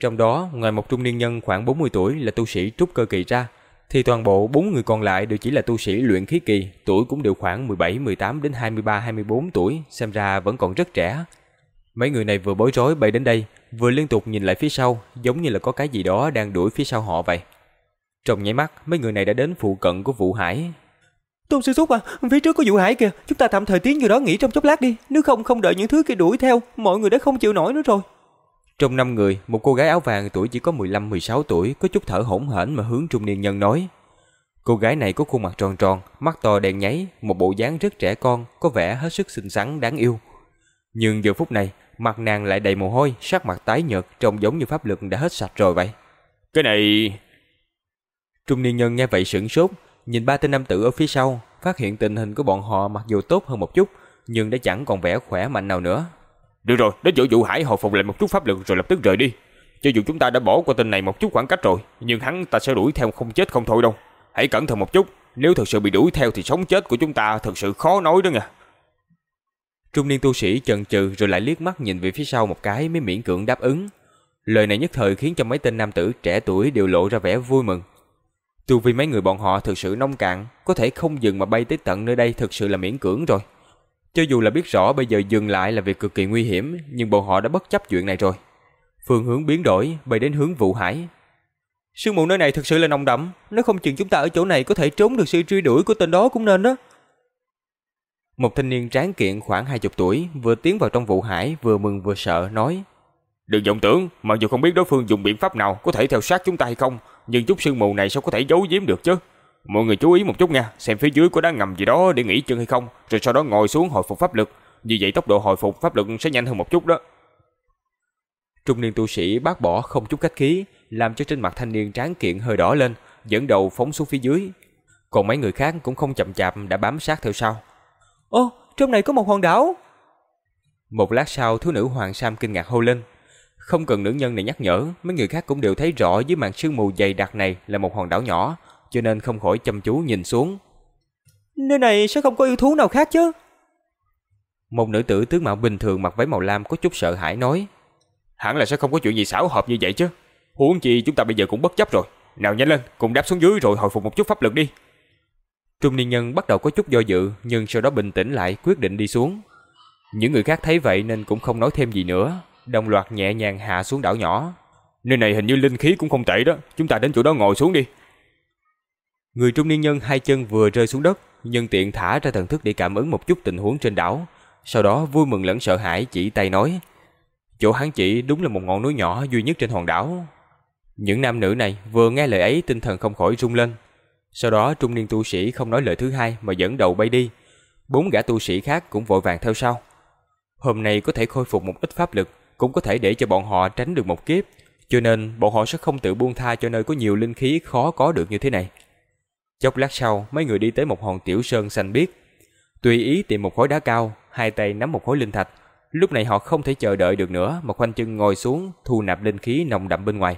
Trong đó, ngoài một trung niên nhân khoảng 40 tuổi là tu sĩ trúc cơ kỳ ra, thì toàn bộ bốn người còn lại đều chỉ là tu sĩ luyện khí kỳ, tuổi cũng đều khoảng 17, 18 đến 23, 24 tuổi, xem ra vẫn còn rất trẻ. Mấy người này vừa bối rối bay đến đây, vừa liên tục nhìn lại phía sau, giống như là có cái gì đó đang đuổi phía sau họ vậy. Trong nháy mắt, mấy người này đã đến phụ cận của vụ hải. Tôn sư thúc à, phía trước có vụ hải kìa, chúng ta tạm thời tiến vô đó nghỉ trong chốc lát đi, nếu không không đợi những thứ kia đuổi theo, mọi người đã không chịu nổi nữa rồi. Trong năm người, một cô gái áo vàng tuổi chỉ có 15-16 tuổi có chút thở hổn hển mà hướng trung niên nhân nói. Cô gái này có khuôn mặt tròn tròn, mắt to đèn nháy, một bộ dáng rất trẻ con, có vẻ hết sức xinh xắn đáng yêu. Nhưng giờ phút này, mặt nàng lại đầy mồ hôi, sắc mặt tái nhợt, trông giống như pháp lực đã hết sạch rồi vậy. Cái này... Trung niên nhân nghe vậy sửng sốt, nhìn ba tên nam tử ở phía sau, phát hiện tình hình của bọn họ mặc dù tốt hơn một chút, nhưng đã chẳng còn vẻ khỏe mạnh nào nữa. Được rồi, đến chỗ Vũ Hải hồi phục lại một chút pháp lực rồi lập tức rời đi. Cho dù chúng ta đã bỏ qua tên này một chút khoảng cách rồi, nhưng hắn ta sẽ đuổi theo không chết không thôi đâu. Hãy cẩn thận một chút, nếu thật sự bị đuổi theo thì sống chết của chúng ta thật sự khó nói đó nha. Trung niên tu sĩ chần chừ rồi lại liếc mắt nhìn về phía sau một cái mới miễn cưỡng đáp ứng. Lời này nhất thời khiến cho mấy tên nam tử trẻ tuổi đều lộ ra vẻ vui mừng. Tu vì mấy người bọn họ thực sự nông cạn, có thể không dừng mà bay tới tận nơi đây thực sự là miễn cưỡng rồi. Cho dù là biết rõ bây giờ dừng lại là việc cực kỳ nguy hiểm, nhưng bọn họ đã bất chấp chuyện này rồi. Phương hướng biến đổi, bay đến hướng vụ hải. Sương mù nơi này thực sự là nồng đậm, nếu không chừng chúng ta ở chỗ này có thể trốn được sự truy đuổi của tên đó cũng nên đó. Một thanh niên tráng kiện khoảng 20 tuổi vừa tiến vào trong vụ hải vừa mừng vừa sợ nói Đừng vọng tưởng, mặc dù không biết đối phương dùng biện pháp nào có thể theo sát chúng ta hay không, nhưng chút sương mù này sao có thể giấu giếm được chứ? Mọi người chú ý một chút nha, xem phía dưới có đá ngầm gì đó để nghỉ chân hay không, rồi sau đó ngồi xuống hồi phục pháp lực. Như vậy tốc độ hồi phục pháp lực sẽ nhanh hơn một chút đó. Trung niên tu sĩ bác bỏ không chút cách khí, làm cho trên mặt thanh niên tráng kiện hơi đỏ lên, dẫn đầu phóng xuống phía dưới. Còn mấy người khác cũng không chậm chạp đã bám sát theo sau. Ô, trong này có một hòn đảo. Một lát sau, thiếu nữ Hoàng Sam kinh ngạc hô lên. Không cần nữ nhân này nhắc nhở, mấy người khác cũng đều thấy rõ dưới màn sương mù dày đặc này là một hòn đảo nhỏ, cho nên không khỏi chăm chú nhìn xuống. Nơi này sẽ không có yêu thú nào khác chứ? Một nữ tử tướng mạo bình thường mặc váy màu lam có chút sợ hãi nói. Hẳn là sẽ không có chuyện gì xảo hợp như vậy chứ. Huống chi chúng ta bây giờ cũng bất chấp rồi. Nào nhanh lên, cùng đáp xuống dưới rồi hồi phục một chút pháp lực đi. Trung niên nhân bắt đầu có chút do dự, nhưng sau đó bình tĩnh lại quyết định đi xuống. Những người khác thấy vậy nên cũng không nói thêm gì nữa, đồng loạt nhẹ nhàng hạ xuống đảo nhỏ. Nơi này hình như linh khí cũng không tệ đó, chúng ta đến chỗ đó ngồi xuống đi. Người trung niên nhân hai chân vừa rơi xuống đất, nhân tiện thả ra thần thức để cảm ứng một chút tình huống trên đảo. Sau đó vui mừng lẫn sợ hãi chỉ tay nói. Chỗ hắn chỉ đúng là một ngọn núi nhỏ duy nhất trên hòn đảo. Những nam nữ này vừa nghe lời ấy tinh thần không khỏi rung lên. Sau đó trung niên tu sĩ không nói lời thứ hai mà dẫn đầu bay đi. Bốn gã tu sĩ khác cũng vội vàng theo sau. Hôm nay có thể khôi phục một ít pháp lực, cũng có thể để cho bọn họ tránh được một kiếp, cho nên bọn họ sẽ không tự buông tha cho nơi có nhiều linh khí khó có được như thế này. Chốc lát sau, mấy người đi tới một hòn tiểu sơn xanh biếc. Tùy ý tìm một khối đá cao, hai tay nắm một khối linh thạch. Lúc này họ không thể chờ đợi được nữa mà khoanh chân ngồi xuống, thu nạp linh khí nồng đậm bên ngoài.